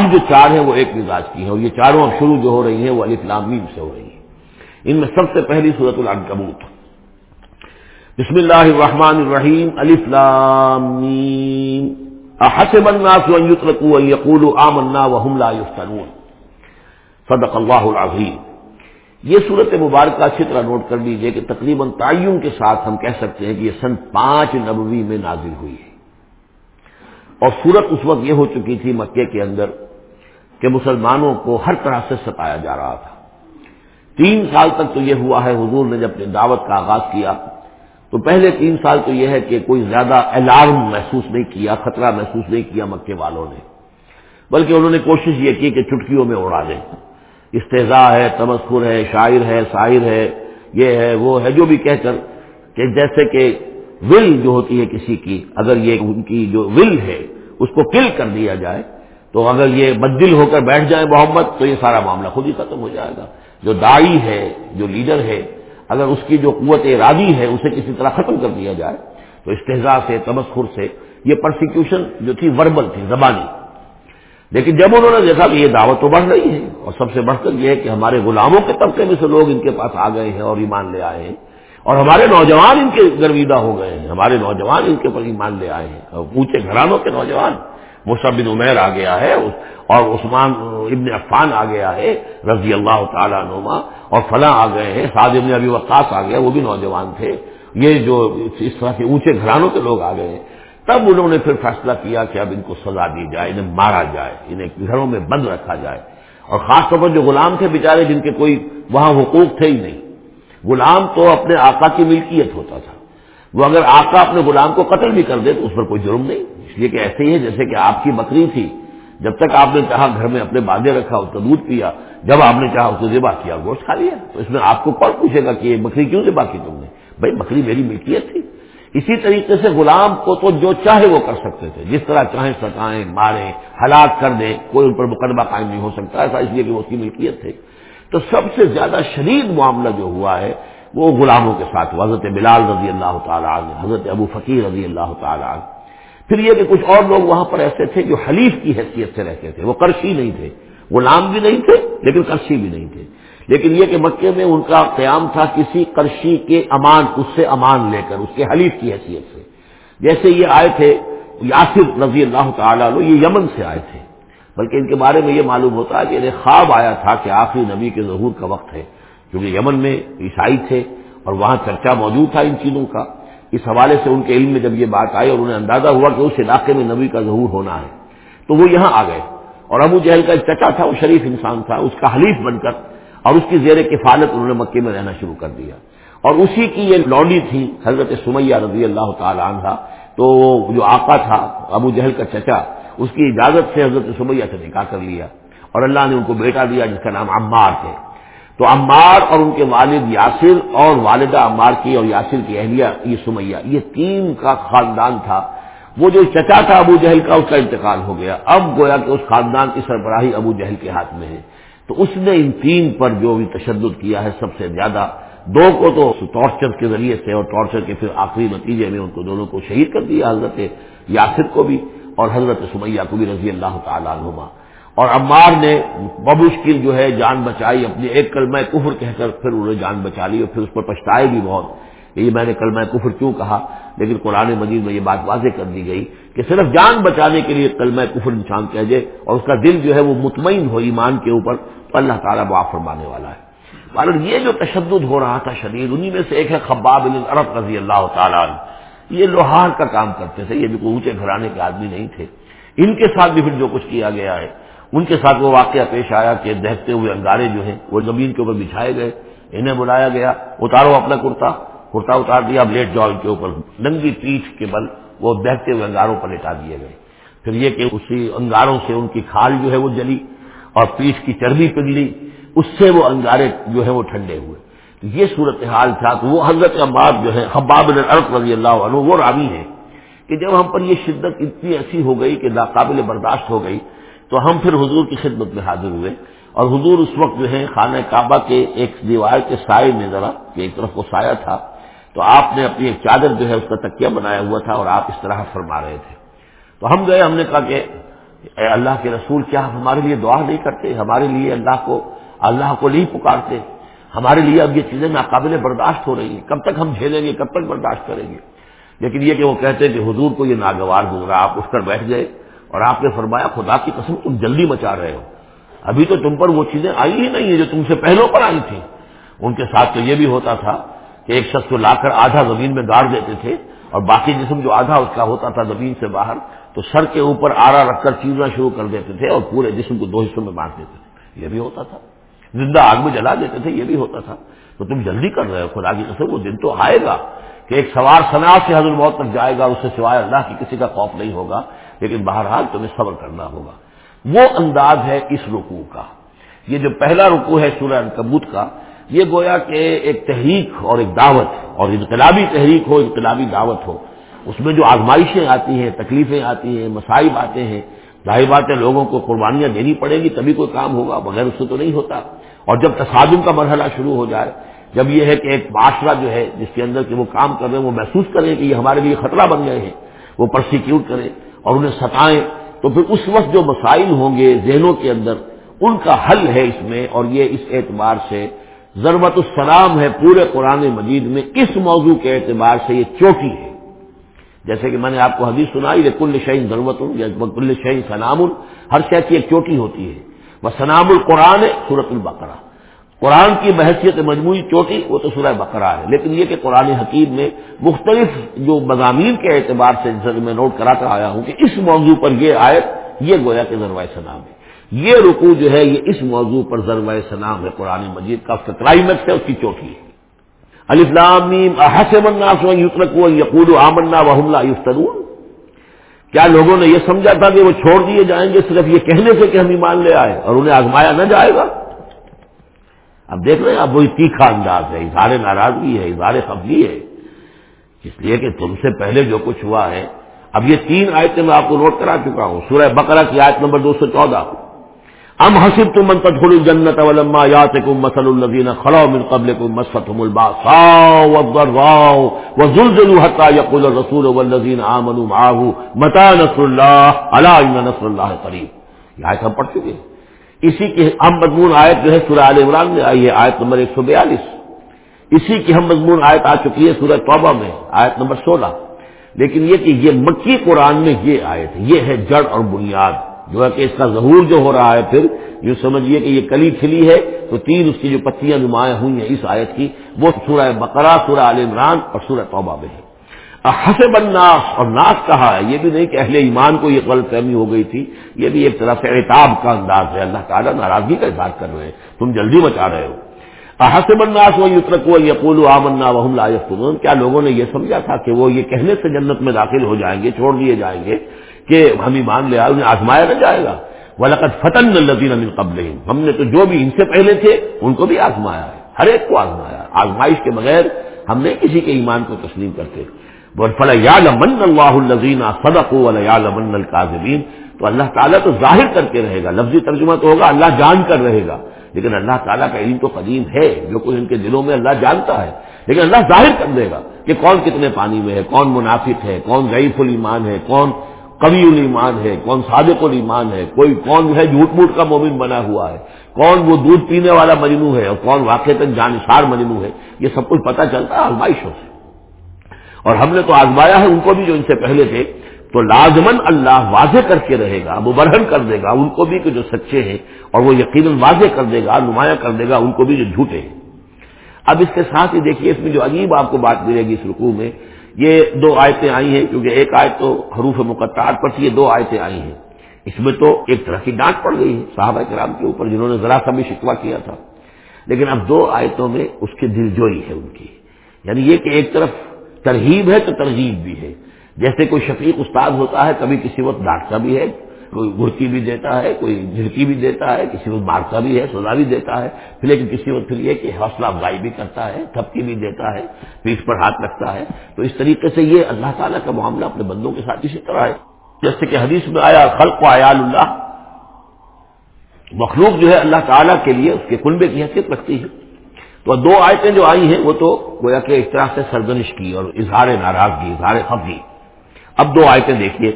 اب جو چار ہیں وہ ایک مزاج کی ہیں اور یہ چاروں اب شروع جو ہو رہی ہیں وہ علی فلامیم سے ہو رہی ہیں۔ ان میں سب سے پہلی صورت العنکبوت۔ بسم اللہ الرحمن الرحیم علی فلامیم احسب الناس ان يتركوا ان يقولوا آمنا وهم لا يفتنون صدق اللہ العظیم۔ یہ صورت مبارکہ اچھی طرح نوٹ کر لیجیے کہ تقریباً تعین کے ساتھ ہم کہہ سکتے ہیں کہ یہ سن پانچ نبوی میں نازل ہوئی ہے۔ اور صورت اس وقت یہ ہو چکی تھی مکے کے اندر کہ مسلمانوں کو ہر طرح سے ستایا جا رہا تھا۔ تین سال تک تو یہ ہوا ہے، حضور نے جب اپنی دعوت کا آغاز کیا، تو پہلے تین سال تو یہ ہے کہ کوئی زیادہ الارم محسوس نہیں کیا، خطرہ محسوس نہیں کیا مکے والوں نے۔ بلکہ انہوں نے کوشش یہ کی کہ چٹکیوں میں اڑا دیں۔ استضاء ہے، تمسخر ہے، شاعر ہے شاعر ہے، یہ ہے، وہ ہے، جو بھی کہہ کر کہ جیسے کہ ول جو ہوتی ہے کسی کی، اگر یہ ان کی جو ول ہے، اس کو کل کر دیا جائے تو اگر یہ بدل ہو کر بیٹھ جائے محمد، تو یہ سارا معاملہ خود ہی ختم ہو جائے گا۔ جو دائی ہے، جو لیڈر ہے، اگر اس کی جو قوت ارادی ہے، اسے کسی طرح ختم کر دیا جائے، تو استحضاء سے، تمسخر سے یہ پرسیکیوشن جو تھی وربل تھی، زبانی۔ لیکن جب انہوں نے دیکھا کہ یہ دعوت تو بڑھ رہی ہے، اور سب سے بڑھ کر یہ ہے کہ ہمارے غلاموں کے طبقے میں سے لوگ ان کے پاس آ گئے ہیں اور ایمان لے آئے ہیں، اور ہمارے نوجوان ان کے گرویدہ ہو گئے ہیں، ہمارے نوجوان ان کے پر ایمان لے آئے ہیں، اور اونچے گھرانوں کے نوجوان۔ مصعب بن عمیر آ گیا ہے اور عثمان ابن عفان آ گیا ہے، رضی اللہ تعالیٰ نما اور فلاں آ گئے ہیں، سعد ابن ابی وقاص آ گیا، وہ بھی نوجوان تھے۔ یہ جو اس طرح کے اونچے گھرانوں کے لوگ آ گئے ہیں۔ تب انہوں نے پھر فیصلہ کیا کہ اب ان کو سزا دی جائے، انہیں مارا جائے، انہیں گھروں میں بند رکھا جائے۔ اور خاص طور پر جو غلام تھے بیچارے، جن کے کوئی وہاں حقوق تھے ہی نہیں۔ غلام تو اپنے آقا کی ملکیت ہوتا تھا۔ وہ اگر آقا اپنے غلام کو قتل بھی کر دے تو اس پر کوئی جرم نہیں۔ لیے کہ ایسے ہی ہے جیسے کہ آپ کی بکری تھی۔ جب تک آپ نے چاہا گھر میں اپنے باندھے رکھا، اس کا دودھ پیا۔ جب آپ نے چاہا اس کو ذبح کیا، گوشت کھا لیا۔ تو اس میں آپ کو کون پوچھے گا کہ یہ بکری کیوں ذبح کی تم نے؟ بھائی، بکری میری ملکیت تھی۔ اسی طریقے سے غلام کو تو جو چاہے وہ کر سکتے تھے۔ جس طرح چاہیں ستائیں، ماریں، ہلاک کر دیں، کوئی ان پر مقدمہ قائم نہیں ہو سکتا، ایسا اس لیے کہ وہ اس کی ملکیت تھے تو سب سے زیادہ شدید معاملہ جو ہوا ہے، وہ غلاموں کے ساتھ، حضرت بلال رضی اللہ تعالیٰ عنہ، حضرت ابو فقیر رضی اللہ تعالیٰ عنہ۔ پھر یہ کہ کچھ اور لوگ وہاں پر ایسے تھے جو حلیف کی حیثیت سے رہتے تھے، وہ کرشی نہیں تھے غلام بھی نہیں تھے، لیکن کرشی بھی نہیں تھے۔ لیکن یہ کہ مکے میں ان کا قیام تھا کسی کرشی کے امان، اس سے امان لے کر، اس کے حلیف کی حیثیت سے۔ جیسے یہ آئے تھے، یاسر رضی اللہ تعالیٰ عنہ، یہ یمن سے آئے تھے۔ بلکہ ان کے بارے میں یہ معلوم ہوتا ہے کہ انہیں خواب آیا تھا کہ آخری نبی کے ظہور کا وقت ہے، کیونکہ یمن میں عیسائی تھے اور وہاں چرچا موجود تھا ان چیزوں کا۔ اس حوالے سے ان کے علم میں جب یہ بات آئی اور انہیں اندازہ ہوا کہ اس علاقے میں نبی کا ظہور ہونا ہے، تو وہ یہاں آ گئے۔ اور ابو جہل کا ایک چچا تھا، وہ شریف انسان تھا، اس کا حلیف بن کر اور اس کی زیر کفالت انہوں نے مکے میں رہنا شروع کر دیا۔ اور اسی کی یہ لوڈی تھی حضرت سمیہ رضی اللہ تعالی عنہ، تو جو آقا تھا، ابو جہل کا چچا، اس کی اجازت سے حضرت سمیہ سے نکاح کر لیا۔ اور اللہ نے ان کو بیٹا دیا جس کا نام عمار تھے تو عمار اور ان کے والد یاسر اور والدہ عمار کی اور یاسر کی اہلیہ یہ سمیہ، یہ تین کا خاندان تھا۔ وہ جو چچا تھا ابو جہل کا، اس کا انتقال ہو گیا۔ اب گویا کہ اس خاندان کی سربراہی ابو جہل کے ہاتھ میں ہے۔ تو اس نے ان تین پر جو بھی تشدد کیا ہے سب سے زیادہ، دو کو تو ٹارچر کے ذریعے سے اور ٹارچر کے پھر آخری نتیجے میں ان کو دونوں کو شہید کر دیا، حضرت یاسر کو بھی اور حضرت سمیہ کو بھی رضی اللہ تعالیٰ عنہما۔ اور عمار نے بمشکل جو ہے جان بچائی اپنی ایک کلمہ کفر کہہ کر پھر انہوں نے جان بچا لی اور پھر اس پر پچھتائے بھی بہت۔ یہ میں نے کلمہ کفر کیوں کہا؟ لیکن قرآن مجید میں یہ بات واضح کر دی گئی کہ صرف جان بچانے کے لیے کلمہ کفر انسان کہہ جائے اور اس کا دل جو ہے وہ مطمئن ہو ایمان کے اوپر تو اللہ تعالیٰ معاف فرمانے والا ہے۔ مگر یہ جو تشدد ہو رہا تھا شدید، انہی میں سے ایک ہے خباب عرب رضی اللہ تعالیٰ یہ لوہار کا کام کرتے تھے، یہ بھی کوئی اونچے گھرانے کے آدمی نہیں تھے۔ ان کے ساتھ بھی پھر جو کچھ کیا گیا ہے۔ ان کے ساتھ وہ واقعہ پیش آیا کہ دہتے ہوئے انگارے جو ہیں وہ زمین کے اوپر بچھائے گئے، انہیں بلایا گیا، اتارو اپنا کرتا کرتا اتار دیا اب لیٹ جاؤ ان کے اوپر ننگی پیٹھ کے بل وہ دہتے ہوئے انگاروں پر لٹا دیے گئے۔ پھر یہ کہ اسی انگاروں سے ان کی کھال جو ہے وہ جلی اور پیٹھ کی چربی پگلی اس سے وہ انگارے جو ہے وہ ٹھنڈے ہوئے۔ یہ صورت حال تھا تو وہ حضرت عباد جو ہے حباب الرق رضی اللہ عنہ، وہ راوی ہے کہ جب ہم پر یہ شدت اتنی ایسی ہو گئی کہ ناقابل برداشت ہو گئی تو ہم پھر حضور کی خدمت میں حاضر ہوئے اور حضور اس وقت جو ہے خانہ کعبہ کے ایک دیوار کے سائے میں ذرا، کہ ایک طرف کو سایہ تھا، تو آپ نے اپنی ایک چادر جو ہے اس کا تکیہ بنایا ہوا تھا اور آپ اس طرح فرما رہے تھے۔ تو ہم گئے، ہم نے کہا کہ اے اللہ کے رسول، کیا ہمارے لیے دعا نہیں کرتے؟ ہمارے لیے اللہ کو اللہ کو نہیں پکارتے؟ ہمارے لیے اب یہ چیزیں ناقابل برداشت ہو رہی ہیں۔ کب تک ہم جھیلیں گے؟ کب تک برداشت کریں گے؟ لیکن یہ کہ وہ کہتے ہیں کہ حضور کو یہ ناگوار گزرا آپ اٹھ کر بیٹھ گئے۔ اور آپ نے فرمایا خدا کی قسم تم جلدی مچا رہے ہو۔ ابھی تو تم پر وہ چیزیں آئی ہی نہیں ہیں جو تم سے پہلوں پر آئی تھیں۔ ان کے ساتھ تو یہ بھی ہوتا تھا کہ ایک شخص کو لا کر آدھا زمین میں گاڑ دیتے تھے اور باقی جسم جو آدھا اس کا ہوتا تھا زمین سے باہر تو سر کے اوپر آرا رکھ کر چیزنا شروع کر دیتے تھے اور پورے جسم کو دو حصوں میں بانٹ دیتے تھے۔ یہ بھی ہوتا تھا۔ زندہ آگ میں جلا دیتے تھے، یہ بھی ہوتا تھا۔ تو تم جلدی کر رہے ہو، خدا کی قسم وہ دن تو آئے گا کہ ایک سوار صنع سے حضرت موت تک جائے گا اس سے سوائے اللہ کی کسی کا خوف نہیں ہوگا۔ لیکن بہرحال تمہیں صبر کرنا ہوگا۔ وہ انداز ہے اس رکوع کا۔ یہ جو پہلا رکوع ہے سورہ کبوت کا، یہ گویا کہ ایک تحریک اور ایک دعوت اور انقلابی تحریک ہو، انقلابی دعوت ہو۔ اس میں جو آزمائشیں آتی ہیں، تکلیفیں آتی ہیں مسائب آتے ہیں، ظاہر بات ہے لوگوں کو قربانیاں دینی پڑیں گی، تبھی کوئی کام ہوگا، بغیر اس سے تو نہیں ہوتا۔ اور جب تصادم کا مرحلہ شروع ہو جائے، جب یہ ہے کہ ایک معاشرہ جو ہے، جس کے اندر کہ وہ کام کر رہے ہیں، وہ محسوس کریں کہ یہ ہمارے لیے خطرہ بن گئے ہیں، وہ پرسیکیوٹ کریں۔ اور انہیں ستائیں تو پھر اس وقت جو مسائل ہوں گے ذہنوں کے اندر، ان کا حل ہے اس میں اور یہ اس اعتبار سے ضرورت السلام ہے پورے قرآن مجید میں، اس موضوع کے اعتبار سے یہ چوٹی ہے۔ جیسے کہ میں نے آپ کو حدیث سنائی یہ کل شعین ضرورت یا کل شعین سنام ہر شہر کی ایک چوٹی ہوتی ہے۔ وہ سنام القرآن سورت البقرہ۔ قرآن کی بحثیت مجموعی چوٹی، وہ تو سورہ بقرہ ہے۔ لیکن یہ کہ قرآن حکیم میں مختلف جو مضامین کے اعتبار سے میں نوٹ کراتا آیا ہوں کہ اس موضوع پر یہ آیت، یہ گویا کہ ذروائے سنام ہے یہ رکو جو ہے، یہ اس موضوع پر ذروائے سنام ہے قرآن مجید کا اس کا کلائمیکس ہے، اس کی چوٹی ہے۔ یقول آمنا و حملہ یفترون۔ کیا لوگوں نے یہ سمجھا تھا کہ وہ چھوڑ دیے جائیں گے صرف یہ کہنے سے کہ ہم ایمان لے آئے اور انہیں آزمایا نہ جائے گا؟ اب دیکھ رہے ہیں اب وہی تیکھا انداز ہے، اظہار ناراضگی ہے، اظہار قبلی ہے۔ اس لیے کہ تم سے پہلے جو کچھ ہوا ہے، اب یہ تین آیتیں میں آپ کو نوٹ کرا چکا ہوں۔ سورہ بقرہ کی آیت نمبر دو سو چودہ۔ ام حسب تم من تدخل الجنت ولما یاتکم مثل الذین خلو من قبلکم مستهم الباساء والضراء وزلزلوا حتى يقول الرسول والذین آمنوا معه متى نصر الله؟ الا ان نصر الله قریب یہ آیت ہم پڑھ چکے ہیں۔ اسی کی ہم مضمون آیت جو ہے سورہ عال عمران میں آئی ہے، آیت نمبر ایک سو بیالیس۔ اسی کی ہم مضمون آیت آ چکی ہے سورہ توبہ میں، آیت نمبر سولہ۔ لیکن یہ کہ یہ مکی قرآن میں یہ آیت یہ ہے جڑ اور بنیاد۔ جو ہے کہ اس کا ظہور جو ہو رہا ہے پھر، یوں سمجھیے کہ یہ کلی کھلی ہے، تو تین اس کی جو پتیاں نمایاں ہوئی ہیں اس آیت کی، وہ سورہ بقرہ، سورہ عال عمران اور سورہ توبہ میں ہے۔ حسب الناس، اور ناس کہا ہے، یہ بھی نہیں کہ اہل ایمان کو یہ غلط فہمی ہو گئی تھی، یہ بھی ایک طرح سے اعتاب کا انداز ہے۔ اللہ تعالیٰ ناراضگی کا اظہار کر رہے ہیں۔ تم جلدی مچا رہے ہو۔ حسب الناس وہ یترک و یقول آمنا وحم لا کیا لوگوں نے یہ سمجھا تھا کہ وہ یہ کہنے سے جنت میں داخل ہو جائیں گے، چھوڑ دیے جائیں گے کہ ہم ایمان لے آئے، انہیں آزمایا نہ جائے گا؟ ولقت فتن الدین امن قبل ہم نے تو جو بھی ان سے پہلے تھے، ان کو بھی آزمایا ہے۔ ہر ایک کو آزمایا آزمائش کے بغیر ہم نے کسی کے ایمان کو تسلیم کرتے۔ فلا یا لمن اللہ الزین صدق القاظمین تو اللہ تعالیٰ تو ظاہر کر کے رہے گا، لفظی ترجمہ تو ہوگا، اللہ جان کر رہے گا۔ لیکن اللہ تعالیٰ کا علم تو قدیم ہے، جو کوئی ان کے دلوں میں اللہ جانتا ہے۔ لیکن اللہ ظاہر کر دے گا کہ کون کتنے پانی میں ہے، کون منافق ہے، کون ضعیف الایمان ہے، کون قوی الایمان ہے، کون صادق الایمان ہے۔ کوئی کون ہے جھوٹ موٹ کا مومن بنا ہوا ہے، کون وہ دودھ پینے والا مجنو ہے اور کون واقع تک جانشار مجنو ہے۔ یہ سب کچھ پتہ چلتا ہے آزمائشوں سے۔ اور ہم نے تو آزمایا ہے ان کو بھی جو ان سے پہلے تھے، تو لازمن اللہ واضح کر کے رہے گا وہ برہن کر دے گا، ان کو بھی کہ جو سچے ہیں، اور وہ یقیناً واضح کر دے گا، نمایاں کر دے گا، ان کو بھی جو جھوٹے ہیں۔ اب اس کے ساتھ ہی دیکھیے، اس میں جو عجیب آپ کو بات ملے گی اس رکوع میں، یہ دو آیتیں آئی ہیں، کیونکہ ایک آیت تو حروف مقطعات پر تھی، یہ دو آیتیں آئی ہیں۔ اس میں تو ایک طرح کی ڈانٹ پڑ گئی ہے، صحابہ کرام کے اوپر جنہوں نے ذرا سا بھی شکوا کیا تھا۔ لیکن اب دو آیتوں میں اس کی دلجوئی ہے ان کی۔ یعنی یہ کہ ایک طرف ترغیب ہے تو ترغیب بھی ہے۔ جیسے کوئی شفیق استاد ہوتا ہے، کبھی کسی وقت ڈانٹتا بھی ہے، کوئی گرتی بھی دیتا ہے، کوئی جھڑکی بھی دیتا ہے، کسی وقت مارتا بھی ہے، سزا بھی دیتا ہے۔ پھر لیکن کسی وقت پھر یہ کہ حوصلہ افزائی بھی کرتا ہے، تھپکی بھی دیتا ہے پیٹ پر ہاتھ رکھتا ہے۔ تو اس طریقے سے یہ اللہ تعالیٰ کا معاملہ اپنے بندوں کے ساتھ اسی طرح ہے۔ جیسے کہ حدیث میں آیا، خلق و عیال اللہ۔ مخلوق جو ہے اللہ تعالیٰ کے لیے اس کے کنبے کی حیثیت رکھتی ہے۔ تو دو آیتیں جو آئی ہیں وہ تو گویا کہ اس طرح سے سرگنش کی اور اظہار ناراضگی، اظہار خفگی اب دو آیتیں دیکھیے۔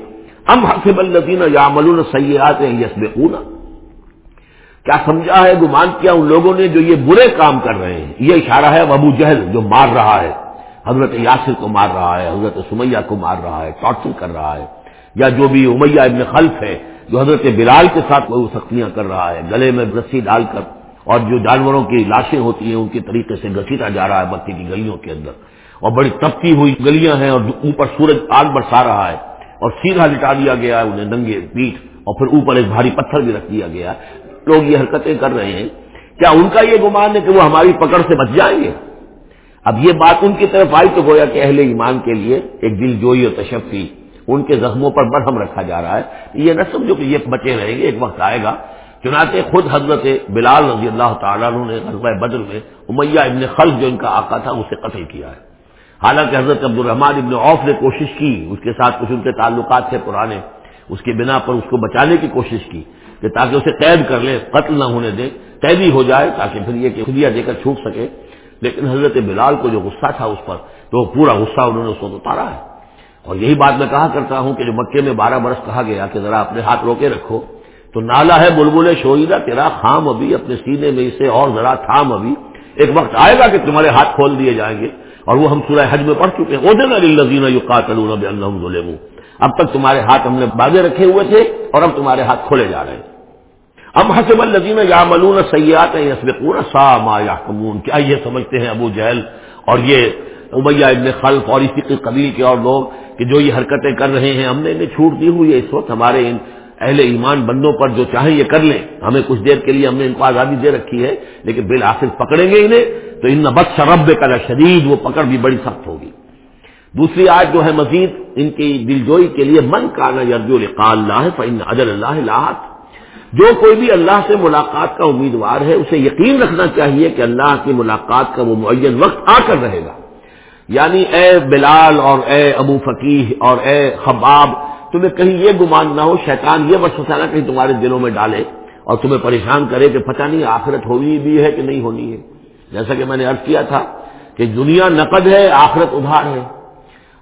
ام حسب الدین یا ملون سیاحت یس کیا سمجھا ہے، گمان کیا ان لوگوں نے جو یہ برے کام کر رہے ہیں؟ یہ اشارہ ہے ابو جہل جو مار رہا ہے۔ حضرت یاسر کو مار رہا ہے، حضرت سمیہ کو مار رہا ہے، ٹارچر کر رہا ہے۔ یا جو بھی امیہ ابن خلف ہے، جو حضرت بلال کے ساتھ وہ سختیاں کر رہا ہے، گلے میں رسی ڈال کر۔ اور جو جانوروں کی لاشیں ہوتی ہیں، ان کے طریقے سے گسیٹا جا رہا ہے بتی کی گلیوں کے اندر۔ اور بڑی تپتی ہوئی گلیاں ہیں اور اوپر سورج آگ برسا رہا ہے اور سیدھا لٹا دیا گیا ہے انہیں ننگے پیٹ اور پھر اوپر ایک بھاری پتھر بھی رکھ دیا گیا ہے۔ لوگ یہ حرکتیں کر رہے ہیں۔ کیا ان کا یہ گمان ہے کہ وہ ہماری پکڑ سے بچ جائیں گے؟ اب یہ بات ان کی طرف آئی تو گویا کہ اہل ایمان کے لیے ایک دل جوئی اور تشفی ان کے زخموں پر برہم رکھا جا رہا ہے۔ یہ نہ سمجھو کہ یہ بچے رہیں گے، ایک وقت آئے گا۔ چنانچہ خود حضرت بلال رضی اللہ تعالیٰ نے غزوہ بدر میں امیہ ابن خلف جو ان کا آقا تھا اسے قتل کیا ہے۔ حالانکہ حضرت عبد الرحمان ابن عوف نے کوشش کی، اس کے ساتھ کچھ ان کے تعلقات تھے پرانے، اس کے بنا پر اس کو بچانے کی کوشش کی کہ تاکہ اسے قید کر لے، قتل نہ ہونے دے، قیدی ہو جائے تاکہ پھر یہ کہ خدیہ دے کر چھوٹ سکے۔ لیکن حضرت بلال کو جو غصہ تھا اس پر، تو پورا غصہ انہوں نے اس کو اتارا ہے۔ اور یہی بات میں کہا کرتا ہوں کہ جو مکے میں بارہ برس کہا گیا کہ ذرا اپنے ہاتھ روکے رکھو۔ تو نالا ہے بلبل شوئیدہ تیرا خام ابھی، اپنے سینے میں اسے اور ذرا تھام ابھی۔ ایک وقت آئے گا کہ تمہارے ہاتھ کھول دیے جائیں گے۔ اور وہ ہم سورہ حج میں پڑھ چکے ہیں۔ اب تک تمہارے ہاتھ ہم نے باغے رکھے ہوئے تھے اور اب تمہارے ہاتھ کھولے جا رہے ہیں۔ اب حسب الزین یا ملون سیات سا ما یا کمون کیا یہ سمجھتے ہیں ابو جہل اور یہ ابیا ابن خلف اور اسی قبیل کے اور لوگ کہ جو یہ حرکتیں کر رہے ہیں، ہم نے انہیں چھوٹ دی ہوئی ہے۔ اس وقت ہمارے ان اہل ایمان بندوں پر جو چاہیں یہ کر لیں۔ ہمیں کچھ دیر کے لیے ہم نے ان کو آزادی دے رکھی ہے، لیکن بالآخر پکڑیں گے انہیں۔ تو ان بد شرب کا شدید وہ پکڑ بھی بڑی سخت ہوگی۔ دوسری آج جو ہے مزید، ان کی دلجوئی کے لیے، من کا نا یرجو اللہ فن اجل اللہ لاحت جو کوئی بھی اللہ سے ملاقات کا امیدوار ہے، اسے یقین رکھنا چاہیے کہ اللہ کی ملاقات کا وہ معین وقت آ کر رہے گا۔ یعنی اے بلال اور اے ابو فقیح اور اے خباب تمہیں کہیں یہ گمان نہ ہو، شیطان یہ وسوسہ نہ کہیں تمہارے دلوں میں ڈالے اور تمہیں پریشان کرے کہ پتہ نہیں آخرت ہونی بھی ہے کہ نہیں ہونی ہے۔ جیسا کہ میں نے عرض کیا تھا کہ دنیا نقد ہے، آخرت ادھار ہے۔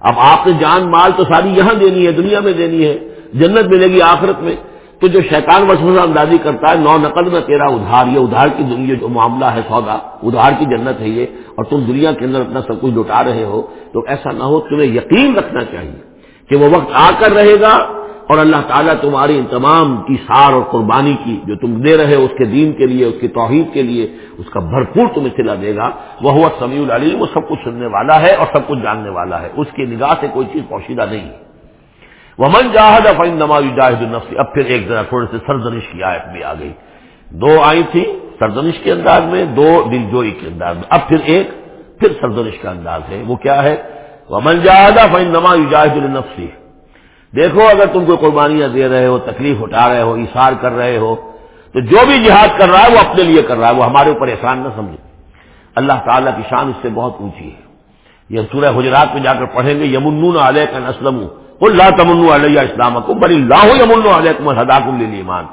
اب آپ نے جان مال تو ساری یہاں دینی ہے، دنیا میں دینی ہے، جنت ملے گی آخرت میں۔ تو جو شیطان وسوسہ اندازی کرتا ہے، نو نقد میں تیرا ادھار، یہ ادھار کی دنیا جو معاملہ ہے سودا، ادھار کی جنت ہے یہ۔ اور تم دنیا کے اندر اپنا سب کچھ لٹا رہے ہو، تو ایسا نہ ہو، تمہیں یقین رکھنا چاہیے۔ کہ وہ وقت آ کر رہے گا اور اللہ تعالیٰ تمہاری ان تمام کی سار اور قربانی کی جو تم دے رہے ہو اس کے دین کے لیے، اس کی توحید کے لیے، اس کا بھرپور تمہیں سلا دے گا۔ وہ ہوا سمیع العلیم، وہ سب کچھ سننے والا ہے اور سب کچھ جاننے والا ہے۔ اس کی نگاہ سے کوئی چیز پوشیدہ نہیں۔ ہے وہ من جاہد افین نماز جاہد النفس۔ اب پھر ایک ذرا تھوڑے سے سرزنش کی آیت بھی آ گئی۔ دو آئی تھی سرزنش کے انداز میں، دو دل جوئی کے انداز میں۔ اب پھر ایک، پھر سرزنش کا انداز ہے۔ وہ کیا ہے؟ وہ من جاہد افین نماز النفسی دیکھو اگر تم کو قربانیاں دے رہے ہو، تکلیف اٹھا رہے ہو اشار کر رہے ہو، تو جو بھی جہاد کر رہا ہے وہ اپنے لیے کر رہا ہے، وہ ہمارے اوپر احسان نہ سمجھے۔ اللہ تعالیٰ کی شان اس سے بہت اونچی ہے۔ یہ سورہ حجرات میں جا کر پڑھیں گے، یمنون علیہ کا اللہ تمن علیہ اسلام کو بڑی اللہ یمن علیہ کم المان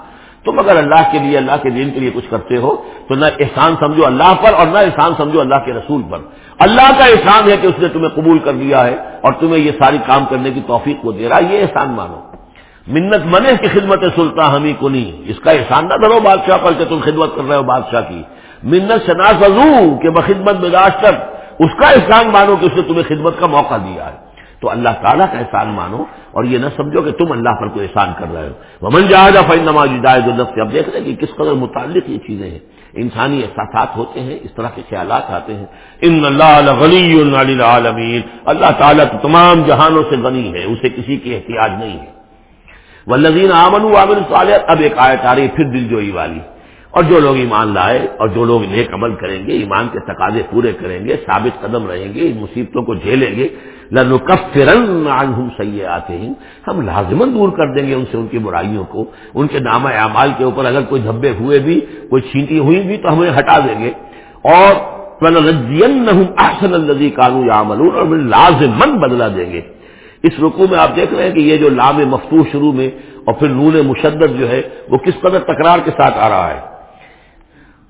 تم اگر اللہ کے لیے، اللہ کے دین کے لیے کچھ کرتے ہو، تو نہ احسان سمجھو اللہ پر اور نہ احسان سمجھو اللہ کے رسول پر۔ اللہ کا احسان ہے کہ اس نے تمہیں قبول کر دیا ہے اور تمہیں یہ ساری کام کرنے کی توفیق کو دے رہا ہے۔ یہ احسان مانو۔ منت منے کی خدمت سلطان ہمیں کو نہیں۔ اس کا احسان نہ کرو بادشاہ پر کہ تم خدمت کر رہے ہو بادشاہ کی۔ منت شناس ازو کہ بخدمت مزاج تک اس کا احسان مانو کہ اس نے تمہیں خدمت کا موقع دیا ہے۔ تو اللہ تعالیٰ کا احسان مانو اور یہ نہ سمجھو کہ تم اللہ پر کوئی احسان کر رہے ہو۔ ومن جہاز فن نماز جائز سے اب دیکھ رہے ہیں کہ کس قدر متعلق یہ چیزیں ہیں۔ انسانی احساسات ہوتے ہیں، اس طرح کے خیالات آتے ہیں۔ ان اللہ غنی العالمین۔ اللہ تعالیٰ تو تمام جہانوں سے غنی ہے، اسے کسی کی احتیاط نہیں ہے۔ ولزین آمن عامر صالح اب ایک آیت آ رہی پھر دل جوئی والی۔ اور جو لوگ ایمان لائے اور جو لوگ نیک عمل کریں گے، ایمان کے تقاضے پورے کریں گے، ثابت قدم رہیں گے، ان مصیبتوں کو جھیلیں گے، لنکفرن عنہم سیئاتہم، ہم لازمن دور کر دیں گے ان سے ان کی برائیوں کو، ان کے نام اعمال کے اوپر اگر کوئی دھبے ہوئے بھی، کوئی چھینٹی ہوئی بھی، تو ہمیں ہٹا دیں گے۔ اور احسن الذی کانو یعملون، اور لازمن بدلا دیں گے۔ اس رکوع میں آپ دیکھ رہے ہیں کہ یہ جو لام مفتوح شروع میں اور پھر نون مشدد جو ہے، وہ کس قدر تکرار کے ساتھ آ رہا ہے۔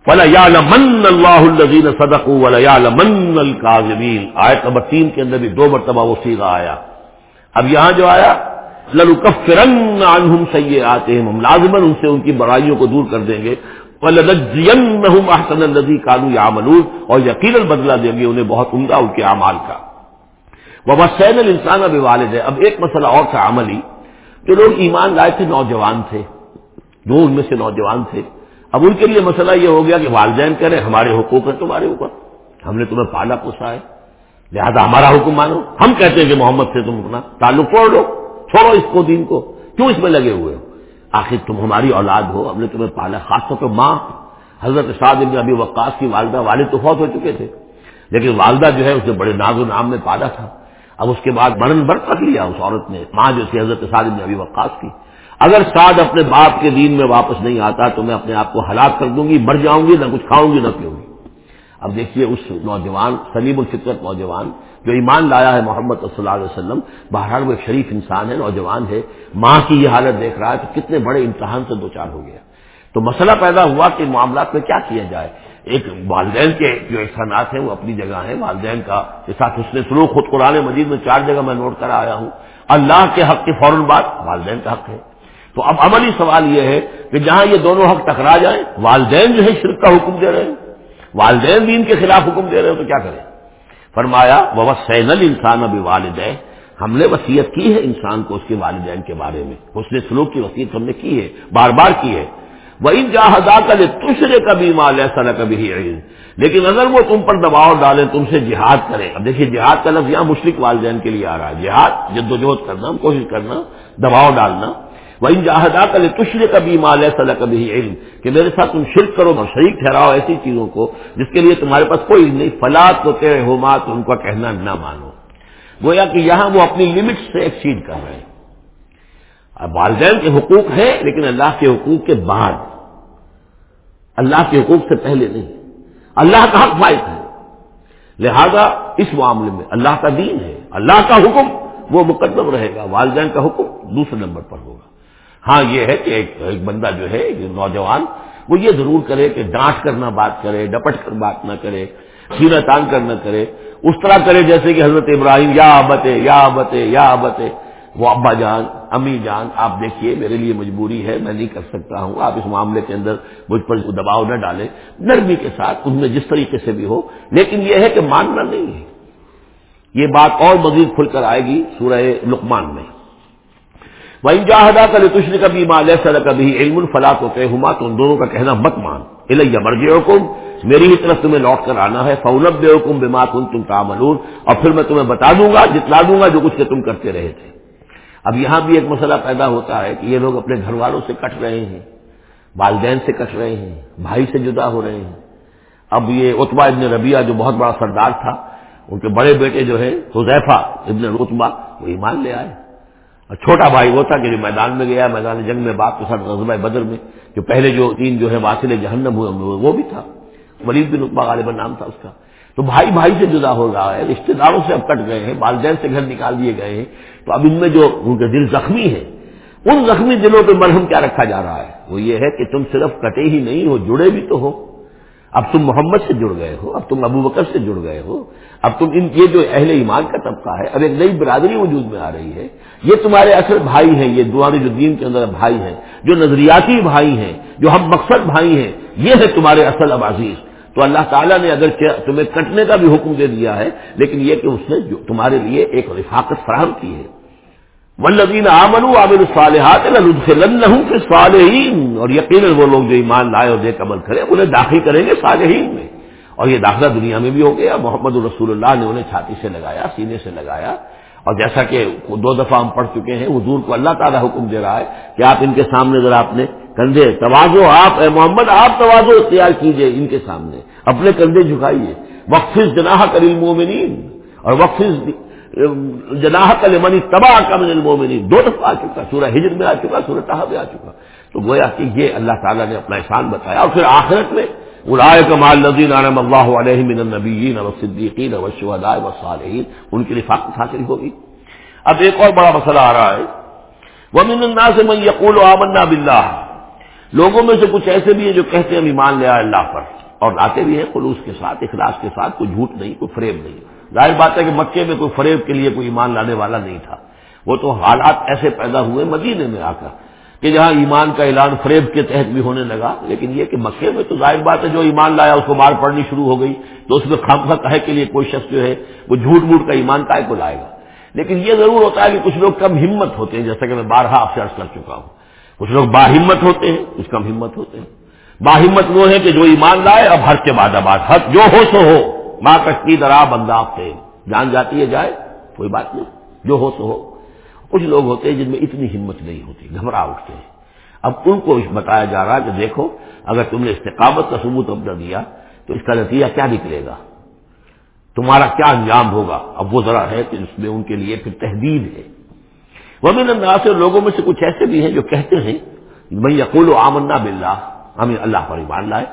ولا یا من اللہ الزین صدق ولا من القاظمین آیت نمبر تین کے اندر بھی دو مرتبہ وہ سیگا آیا۔ اب یہاں جو آیا للکفرن عنہم سیئاتہم ہم لازمن ان سے ان کی برائیوں کو دور کر دیں گے۔ وَلَنَجْزِيَنَّهُمْ أَحْسَنَ الَّذِي كَانُوا يَعْمَلُونَ۔ اور یقیناً بدلہ دیں گے انہیں بہت عمدہ ان کے اعمال کا۔ وَوَسَّيْنَ الْإِنسَانَ بِوَالِدَيْهِ۔ اب ایک مسئلہ اور تھا عملی۔ جو لوگ ایمان لائے تھے، نوجوان تھے۔ جو ان میں سے نوجوان تھے۔ اب ان کے لیے مسئلہ یہ ہو گیا کہ والدین کہہ رہے ہمارے حقوق ہیں تمہارے اوپر۔ ہم نے تمہیں پالا، پوسا ہے۔ لہذا ہمارا حکم مانو۔ ہم کہتے ہیں کہ محمد سے تم اپنا تعلق توڑ لو۔ چھوڑو اس کو دین کو۔ کیوں اس میں لگے ہوئے ہو؟ آخر تم ہماری اولاد ہو، ہم نے تمہیں پالا، خاص طور پہ ماں۔ حضرت سعد ابن ابھی وقاص کی والدہ، والد تو فوت ہو چکے تھے۔ لیکن والدہ جو ہے اسے بڑے ناز و نام میں پالا تھا۔ اب اس کے بعد برن بر رکھ لیا اس عورت نے، ماں جو تھی، حضرت سعد ابن ابھی وقاص کی۔ اگر سعد اپنے باپ کے دین میں واپس نہیں آتا تو میں اپنے آپ کو ہلاک کر دوں گی، مر جاؤں گی، نہ کچھ کھاؤں گی، نہ پیوں گی۔ اب دیکھیے اس نوجوان، سلیم الفطرت نوجوان، جو ایمان لایا ہے محمد صلی اللہ علیہ وسلم، بہرحال وہ ایک شریف انسان ہے، نوجوان ہے۔ ماں کی یہ حالت دیکھ رہا ہے تو کتنے بڑے امتحان سے دو چار ہو گیا۔ تو مسئلہ پیدا ہوا کہ معاملات میں کیا کیا جائے۔ ایک والدین کے جو احسانات ہیں وہ اپنی جگہ ہیں۔ والدین کا کے ساتھ اس نے سلوک خود قرآن مجید میں چار جگہ میں نوٹ کرا آیا ہوں۔ اللہ کے حق کے فوراً بعد والدین کا حق ہے۔ تو اب عملی سوال یہ ہے کہ جہاں یہ دونوں حق ٹکرا جائیں، والدین جو ہے شرک کا حکم دے رہے ہیں۔ والدین بھی ان کے خلاف حکم دے رہے ہو تو کیا کریں؟ فرمایا وہ سین انسان ابھی والدین ہم نے وسیعت کی ہے انسان کو اس کے والدین کے بارے میں۔ اس نے سلوک کی وسیعت ہم نے کی ہے، بار بار کی ہے۔ وہ ان جہاں کر تشرے کبھی مال ایسا کبھی ہی لیکن اگر وہ تم پر دباؤ ڈالے تم سے جہاد کرے اب دیکھیے، جہاد کا لفظ یہاں مشرق والدین کے لیے آ رہا ہے۔ جہاد جدوجہد کرنا، کوشش کرنا، دباؤ ڈالنا۔ وہ ان جہاں کر تشرے کبھی مال ایسا کبھی علم کہ میرے ساتھ تم شرک کرو اور شریک ٹھہراؤ ایسی چیزوں کو جس کے لیے تمہارے پاس کوئی نہیں۔ فلاد تو تیرے ہو ماں تو ان کا کہنا نہ مانو۔ گویا کہ یہاں وہ اپنی لمٹ سے ایکسیڈ کر رہے ہیں۔ اب والدین کے حقوق ہیں، لیکن اللہ کے حقوق کے بعد۔ اللہ کے حقوق سے پہلے نہیں۔ اللہ کا حق فائد ہے۔ لہذا اس معاملے میں اللہ کا دین ہے۔ اللہ کا حکم وہ مقدم رہے گا۔ والدین کا حکم دوسرے نمبر پر ہوگا۔ ہاں یہ ہے کہ ایک ایک بندہ جو ہے نوجوان، وہ یہ ضرور کرے کہ ڈانٹ کر نہ بات کرے، ڈپٹ کر بات نہ کرے سینا تان کر نہ کرے۔ اس طرح کرے جیسے کہ حضرت ابراہیم، یا آبتے یا آبتے یا آبتے وہ ابا جان، امی جان، آپ دیکھیے، میرے لیے مجبوری ہے، میں نہیں کر سکتا ہوں۔ آپ اس معاملے کے اندر مجھ پر دباؤ نہ ڈالیں۔ نرمی کے ساتھ، ان میں جس طریقے سے بھی ہو۔ لیکن یہ ہے کہ ماننا نہیں ہے۔ یہ بات اور مزید کھل کر آئے گی سورہ لقمان میں۔ وہ جاہدہ کا تشن کبھی مال سر کبھی علم الفلاط ہوتے ہما تو ان دونوں کا کہنا مت مان۔ الیہ مرجے حکم میری ہی طرف تمہیں لوٹ کر آنا ہے فولب بے حکم بے کن تم تعملون۔ اور پھر میں تمہیں بتا دوں گا، جتلا دوں گا جو کچھ کہ تم کرتے رہے تھے۔ اب یہاں بھی ایک مسئلہ پیدا ہوتا ہے کہ یہ لوگ اپنے گھر والوں سے کٹ رہے ہیں، والدین سے کٹ رہے ہیں، بھائی سے جدا ہو رہے ہیں۔ اب یہ اتبا ابن ربیہ جو بہت بڑا سردار تھا، ان کے بڑے بیٹے جو ہے حذیفہ ابن رتبا وہ ایمان لے آئے۔ اور چھوٹا بھائی وہ تھا کہ جو میدان میں گیا، میدان جنگ میں باپ کے ساتھ غزبۂ بدر میں، جو پہلے جو تین جو ہے واصل جہنم ہوئے، وہ بھی تھا۔ ولید بن رتبا غالبا نام تھا اس کا۔ تو بھائی بھائی سے جدا ہو رہا ہے رشتے داروں سے اب کٹ گئے ہیں، والدین سے گھر نکال دیے گئے ہیں۔ تو اب ان میں جو ان کے دل زخمی ہیں، ان زخمی دلوں پہ مرہم کیا رکھا جا رہا ہے؟ وہ یہ ہے کہ تم صرف کٹے ہی نہیں ہو، جڑے بھی تو ہو۔ اب تم محمد سے جڑ گئے ہو، اب تم ابو بکر سے جڑ گئے ہو۔ اب تم ان یہ جو اہل ایمان کا طبقہ ہے، اب ایک نئی برادری وجود میں آ رہی ہے۔ یہ تمہارے اصل بھائی ہیں، یہ تمہارے جو دین کے اندر بھائی ہیں، جو نظریاتی بھائی ہیں، جو ہم مقصد بھائی ہیں، یہ ہے تمہارے اصل اب عزیز۔ تو اللہ تعالیٰ نے اگر تمہیں کٹنے کا بھی حکم دے دیا ہے، لیکن یہ کہ اس نے جو تمہارے لیے ایک رفاقت فراہم کی ہے۔ ولدین آمن عامر الصالحات صالحین اور یقیناً وہ لوگ جو ایمان لائے اور دیکھ عمل کرے انہیں داخل کریں گے صالحین میں۔ اور یہ داخلہ دنیا میں بھی ہو گیا۔ محمد الرسول اللہ نے انہیں چھاتی سے لگایا، سینے سے لگایا۔ اور جیسا کہ دو دفعہ ہم پڑھ چکے ہیں، حضور کو اللہ تعالیٰ حکم دے رہا ہے کہ آپ ان کے سامنے ذرا اپنے کندھے توازو، آپ اے محمد، آپ توازو اختیار کیجیے ان کے سامنے۔ اپنے کندھے جھکائیے۔ وقف جناح کر المومنین اور وقف جناح کل منی تباہ کا من المومنین دو دفعہ آ چکا، سورہ ہجر میں آ چکا، سورہ تحا میں آ چکا۔ تو گویا کہ یہ اللہ تعالیٰ نے اپنا احسان بتایا اور پھر آخرت میں الائے کمال نظین عالم اللہ علیہ من النبیین و صدیقین و شہداء و صالحین ان کی رفاقت حاصل ہوگی۔ اب ایک اور بڑا مسئلہ آ رہا ہے۔ وہ الناس من یقول آمنا باللہ لوگوں میں سے کچھ ایسے بھی ہیں جو کہتے ہیں ہم ایمان لے آئے اللہ پر۔ اور آتے بھی ہیں خلوص کے ساتھ، اخلاص کے ساتھ، کوئی جھوٹ نہیں، کوئی فریب نہیں۔ ظاہر بات ہے کہ مکے میں کوئی فریب کے لیے کوئی ایمان لانے والا نہیں تھا۔ وہ تو حالات ایسے پیدا ہوئے مدینے میں آ کر۔ کہ جہاں ایمان کا اعلان فریب کے تحت بھی ہونے لگا، لیکن یہ کہ مکے میں تو ظاہر بات ہے جو ایمان لایا اس کو مار پڑنی شروع ہو گئی، تو اس میں خام خا کہے کے لیے کوئی شخص جو ہے وہ جھوٹ موٹ کا ایمان کا کو لائے گا۔ لیکن یہ ضرور ہوتا ہے کہ کچھ لوگ کم ہمت ہوتے ہیں، جیسا کہ میں بارہا آپ سے عرض کر چکا ہوں۔ کچھ لوگ باہمت ہوتے ہیں، کچھ کم ہمت ہوتے ہیں۔ باہمت وہ ہے کہ جو ایمان لائے، اب ہر کے بعد آباد۔ حد جو ہو سو ہو۔ ماں کشتی درا بندہ سے جان جاتی ہے، جائے، کوئی بات نہیں۔ جو ہو سو ہو۔ کچھ لوگ ہوتے ہیں جن میں اتنی ہمت نہیں ہوتی، گھبرا اٹھتے ہیں۔ اب ان کو بتایا جا رہا ہے کہ دیکھو، اگر تم نے استقامت کا ثبوت اپنا دیا تو اس کا نتیجہ کیا نکلے گا؟ تمہارا کیا انجام ہوگا؟ اب وہ ذرا ہے کہ اس میں ان کے لیے پھر تحدید ہے۔ وہ انداز سے لوگوں میں سے کچھ ایسے بھی ہیں جو کہتے ہیں میں یقول و آمنا بلّہ ہمیں اللہ پر ایمان لائے۔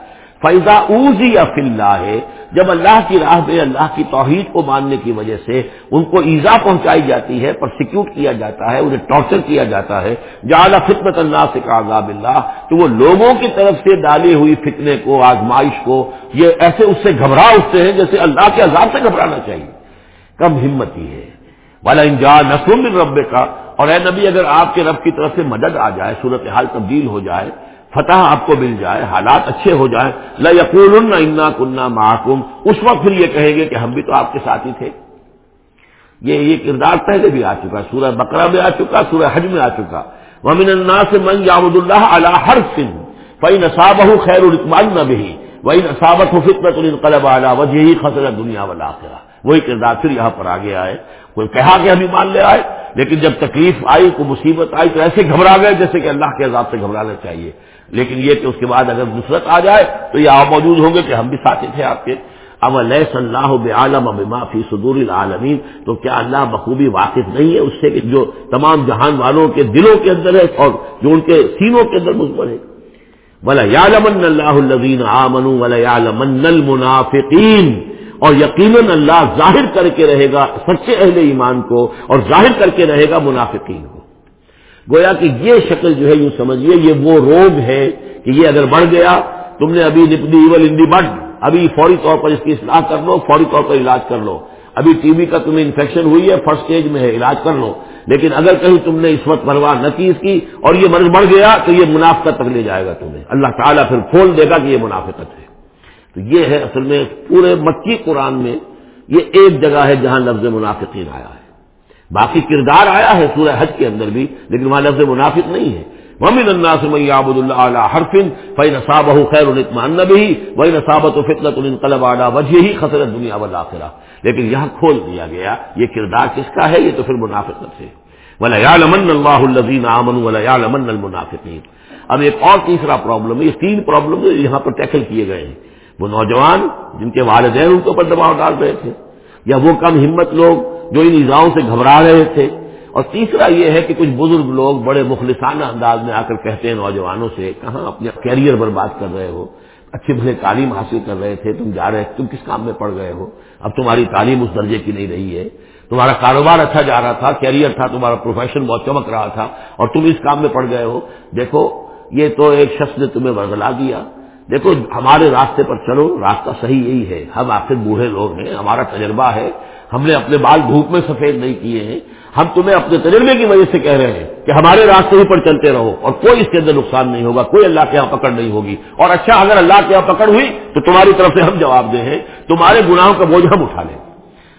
فیضا اوزی یا فلّہ ہے جب اللہ کی راہ میں اللہ کی توحید کو ماننے کی وجہ سے ان کو ایزا پہنچائی جاتی ہے، پرسیکیوٹ کیا جاتا ہے، انہیں ٹارچر کیا جاتا ہے جعلی فطمت اللہ سے عذاب اللہ تو وہ لوگوں کی طرف سے ڈالی ہوئی فتنے کو، آزمائش کو، یہ ایسے اس سے گھبرا اٹھتے ہیں جیسے اللہ کے عذاب سے گھبرانا چاہیے۔ کم ہمت ہی ہے۔ والا انجا نسم رب کا اور اے نبی اگر آپ کے رب کی طرف سے مدد آ جائے صورت حال تبدیل ہو جائے فتح آپ کو مل جائے، حالات اچھے ہو جائیں۔ لا یقول انا کنہ محکوم اس وقت پھر یہ کہیں گے کہ ہم بھی تو آپ کے ساتھ ہی تھے۔ یہ یہ کردار پہلے بھی آ چکا، سورہ بکرا میں آ چکا، سورہ حج میں آ چکا۔ ومن اللہ سے من یامد اللہ اللہ ہر سن فی نصاب خیر الرقمان نہ بھی وہی نصابت ہو فطرت القلب اعلیٰ وجہ خسر دنیا والا وہی کردار پھر یہاں پر آگے آئے۔ کوئی کہا کہ ابھی مان لے آئے، لیکن جب تکلیف آئی، کوئی مصیبت آئی، تو ایسے گھبرا گئے جیسے کہ اللہ کے عذاب سے گھبرانا چاہیے۔ لیکن یہ کہ اس کے بعد اگر نصرت آ جائے تو یہ آپ موجود ہوں گے کہ ہم بھی ساتھی تھے آپ کے۔ اب علیہ صلی اللہ اب معافی صدور العالمین، تو کیا اللہ بخوبی واقف نہیں ہے اس سے کہ جو تمام جہان والوں کے دلوں کے اندر ہے اور جو ان کے سینوں کے اندر مزمر ہے؟ ولا یالمن اللہ الدین آمن ولا یالمن المنافقین اور یقیناً اللہ ظاہر کر کے رہے گا سچے اہل ایمان کو اور ظاہر کر کے رہے گا منافقین کو۔ گویا کہ یہ شکل جو ہے یوں سمجھیے، یہ وہ روگ ہے کہ یہ اگر بڑھ گیا، تم نے ابی نپدی ایول ان دی بڈ ابھی فوری طور پر اس کی اصلاح کر لو، فوری طور پر علاج کر لو۔ ابھی ٹی بی کا تمہیں انفیکشن ہوئی ہے فرسٹ اسٹیج میں ہے، علاج کر لو۔ لیکن اگر کہیں تم نے اس وقت پرواہ نہ کی اس کی اور یہ مرض بڑھ گیا تو یہ منافقت تک لے جائے گا تمہیں۔ اللہ تعالیٰ پھر کھول دے گا کہ یہ منافقت ہے۔ تو یہ ہے اصل میں پورے مکی قرآن میں یہ ایک جگہ ہے جہاں لفظ منافقین آیا ہے۔ باقی کردار آیا ہے سورہ حج کے اندر بھی، لیکن وہاں لفظ منافق نہیں ہے۔ ممن اللہ سے میابد اللہ علیہ حرفن فی نصاب خیر الطمان بھی وہی نصابت و فطرت القلب اعلیٰ وجہ ہی خسرت دنیا والا لیکن یہاں کھول دیا گیا، یہ کردار کس کا ہے؟ یہ تو پھر منافقت سے ولا لمن اللہ الزین امن ولا لمن المنافقین اب ایک اور تیسرا پرابلم ہے یہ تین پرابلم یہاں پر ٹیکل کیے گئے ہیں۔ وہ نوجوان جن کے والدین ان کے اوپر دباؤ ڈال رہے تھے، یا وہ کم ہمت لوگ جو ان ایزاؤں سے گھبرا رہے تھے۔ اور تیسرا یہ ہے کہ کچھ بزرگ لوگ بڑے مخلصانہ انداز میں آ کر کہتے ہیں نوجوانوں سے، کہاں اپنے کیریئر برباد کر رہے ہو؟ اچھے بھلے تعلیم حاصل کر رہے تھے، تم جا رہے تم کس کام میں پڑ گئے ہو؟ اب تمہاری تعلیم اس درجے کی نہیں رہی ہے۔ تمہارا کاروبار اچھا جا رہا تھا، کیریئر تھا، تمہارا پروفیشن بہت چمک رہا تھا، اور تم اس کام میں پڑ گئے ہو۔ دیکھو، یہ تو ایک شخص نے تمہیں ورگلا دیا۔ دیکھو، ہمارے راستے پر چلو، راستہ صحیح یہی ہے۔ ہم آخر بوڑھے لوگ ہیں، ہمارا تجربہ ہے۔ ہم نے اپنے بال دھوپ میں سفید نہیں کیے ہیں۔ ہم تمہیں اپنے تجربے کی وجہ سے کہہ رہے ہیں کہ ہمارے راستے ہی پر چلتے رہو اور کوئی اس کے اندر نقصان نہیں ہوگا، کوئی اللہ کے یہاں پکڑ نہیں ہوگی۔ اور اچھا اگر اللہ کے یہاں پکڑ ہوئی تو تمہاری طرف سے ہم جواب دیں ہیں۔ تمہارے گناہوں کا بوجھ ہم اٹھا لیں۔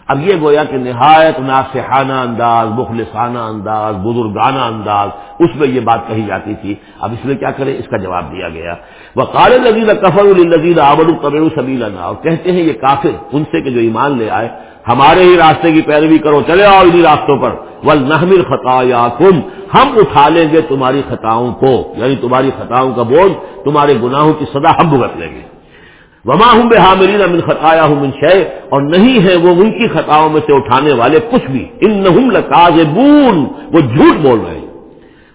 اب یہ گویا کہ نہایت ناسحانہ انداز، مخلصانہ انداز، بزرگانہ انداز، اس میں یہ بات کہی جاتی تھی۔ اب اس میں کیا کریں؟ اس کا جواب دیا گیا۔ وہ کال نزیز کفر النزیز آبر القبر سبیل اور کہتے ہیں یہ کافر ان سے کہ جو ایمان لے آئے ہمارے ہی راستے کی پیروی کرو، چلے آؤ انہیں راستوں پر۔ ول نحمل خطا یا کم ہم اٹھا لیں گے تمہاری خطاؤں کو۔ یعنی تمہاری خطاؤں کا بوجھ، تمہارے گناہوں کی سزا ہم بھگت لیں گے۔ وما ہوں بے حامرین امن خطایا ہوں من شے اور نہیں ہے وہ ان کی خطاؤں میں سے اٹھانے والے کچھ بھی۔ ان نہ بون وہ جھوٹ بول رہے ہیں۔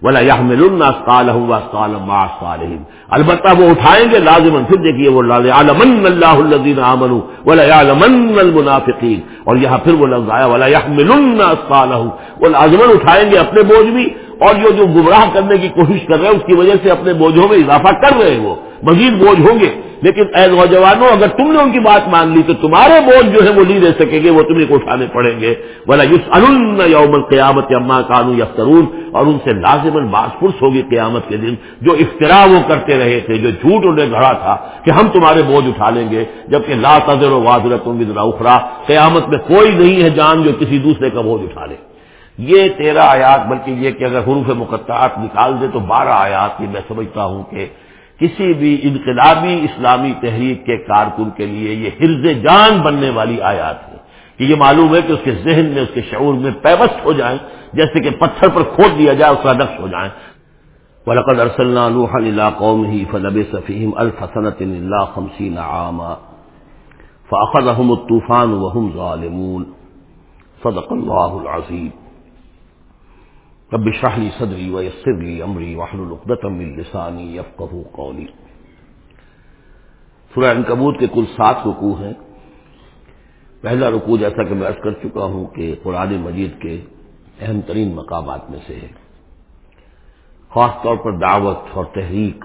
ولا يحملن اثقالهم واثقالا مع اثقالهم البتہ وہ اٹھائیں گے لازمن پھر دیکھیے وہ عالمن اللہ الذين امنوا ولا يعلمن المنافقین اور یہاں پھر وہ لفظ آیا، ولا يحملن اثقالهم وہ لازمن اٹھائیں گے اپنے بوجھ بھی، اور جو جو گمراہ کرنے کی کوشش کر رہے ہیں، اس کی وجہ سے اپنے بوجھوں میں اضافہ کر رہے ہیں وہ۔ مزید بوجھ ہوں گے۔ لیکن اے نوجوانوں، اگر تم نے ان کی بات مان لی تو تمہارے بوجھ جو ہے وہ نہیں رہ سکیں گے، وہ تمہیں کو اٹھانے پڑیں گے۔ بولا یوس ان یوم قیامت اما کانو یفترون اور ان سے لازمن باس پرس ہوگی قیامت کے دن، جو افطرا وہ کرتے رہے تھے، جو جھوٹ انہیں گھڑا تھا کہ ہم تمہارے بوجھ اٹھا لیں گے، جبکہ لا تذر و واضر تم بھی اخرا قیامت میں کوئی نہیں ہے جان جو کسی دوسرے کا بوجھ اٹھا لے۔ یہ تیرہ آیات، بلکہ یہ کہ اگر حروف مقطعات نکال دے تو بارہ آیات، یہ میں سمجھتا ہوں کہ کسی بھی انقلابی اسلامی تحریک کے کارکن کے لیے یہ حرز جان بننے والی آیات ہے کہ یہ معلوم ہے کہ اس کے ذہن میں، اس کے شعور میں پیوست ہو جائیں، جیسے کہ پتھر پر کھود دیا جائے، اس کا نقش ہو جائیں۔ ولقد ارسلنا نوحا الى قومه فلبث فيهم الف سنه الا 50 عاما فاخذهم الطوفان وهم ظالمون صدق الله العظيم۔ رب اشرح لي صدري ويسر لي امري واحلل عقدة من لساني يفقهوا قولي۔ سورہ عنکبوت کے کل سات رکوع ہیں۔ پہلا رکوع جیسا کہ میں عرض کر چکا ہوں کہ قرآن مجید کے اہم ترین مقامات میں سے ہے۔ خاص طور پر دعوت اور تحریک۔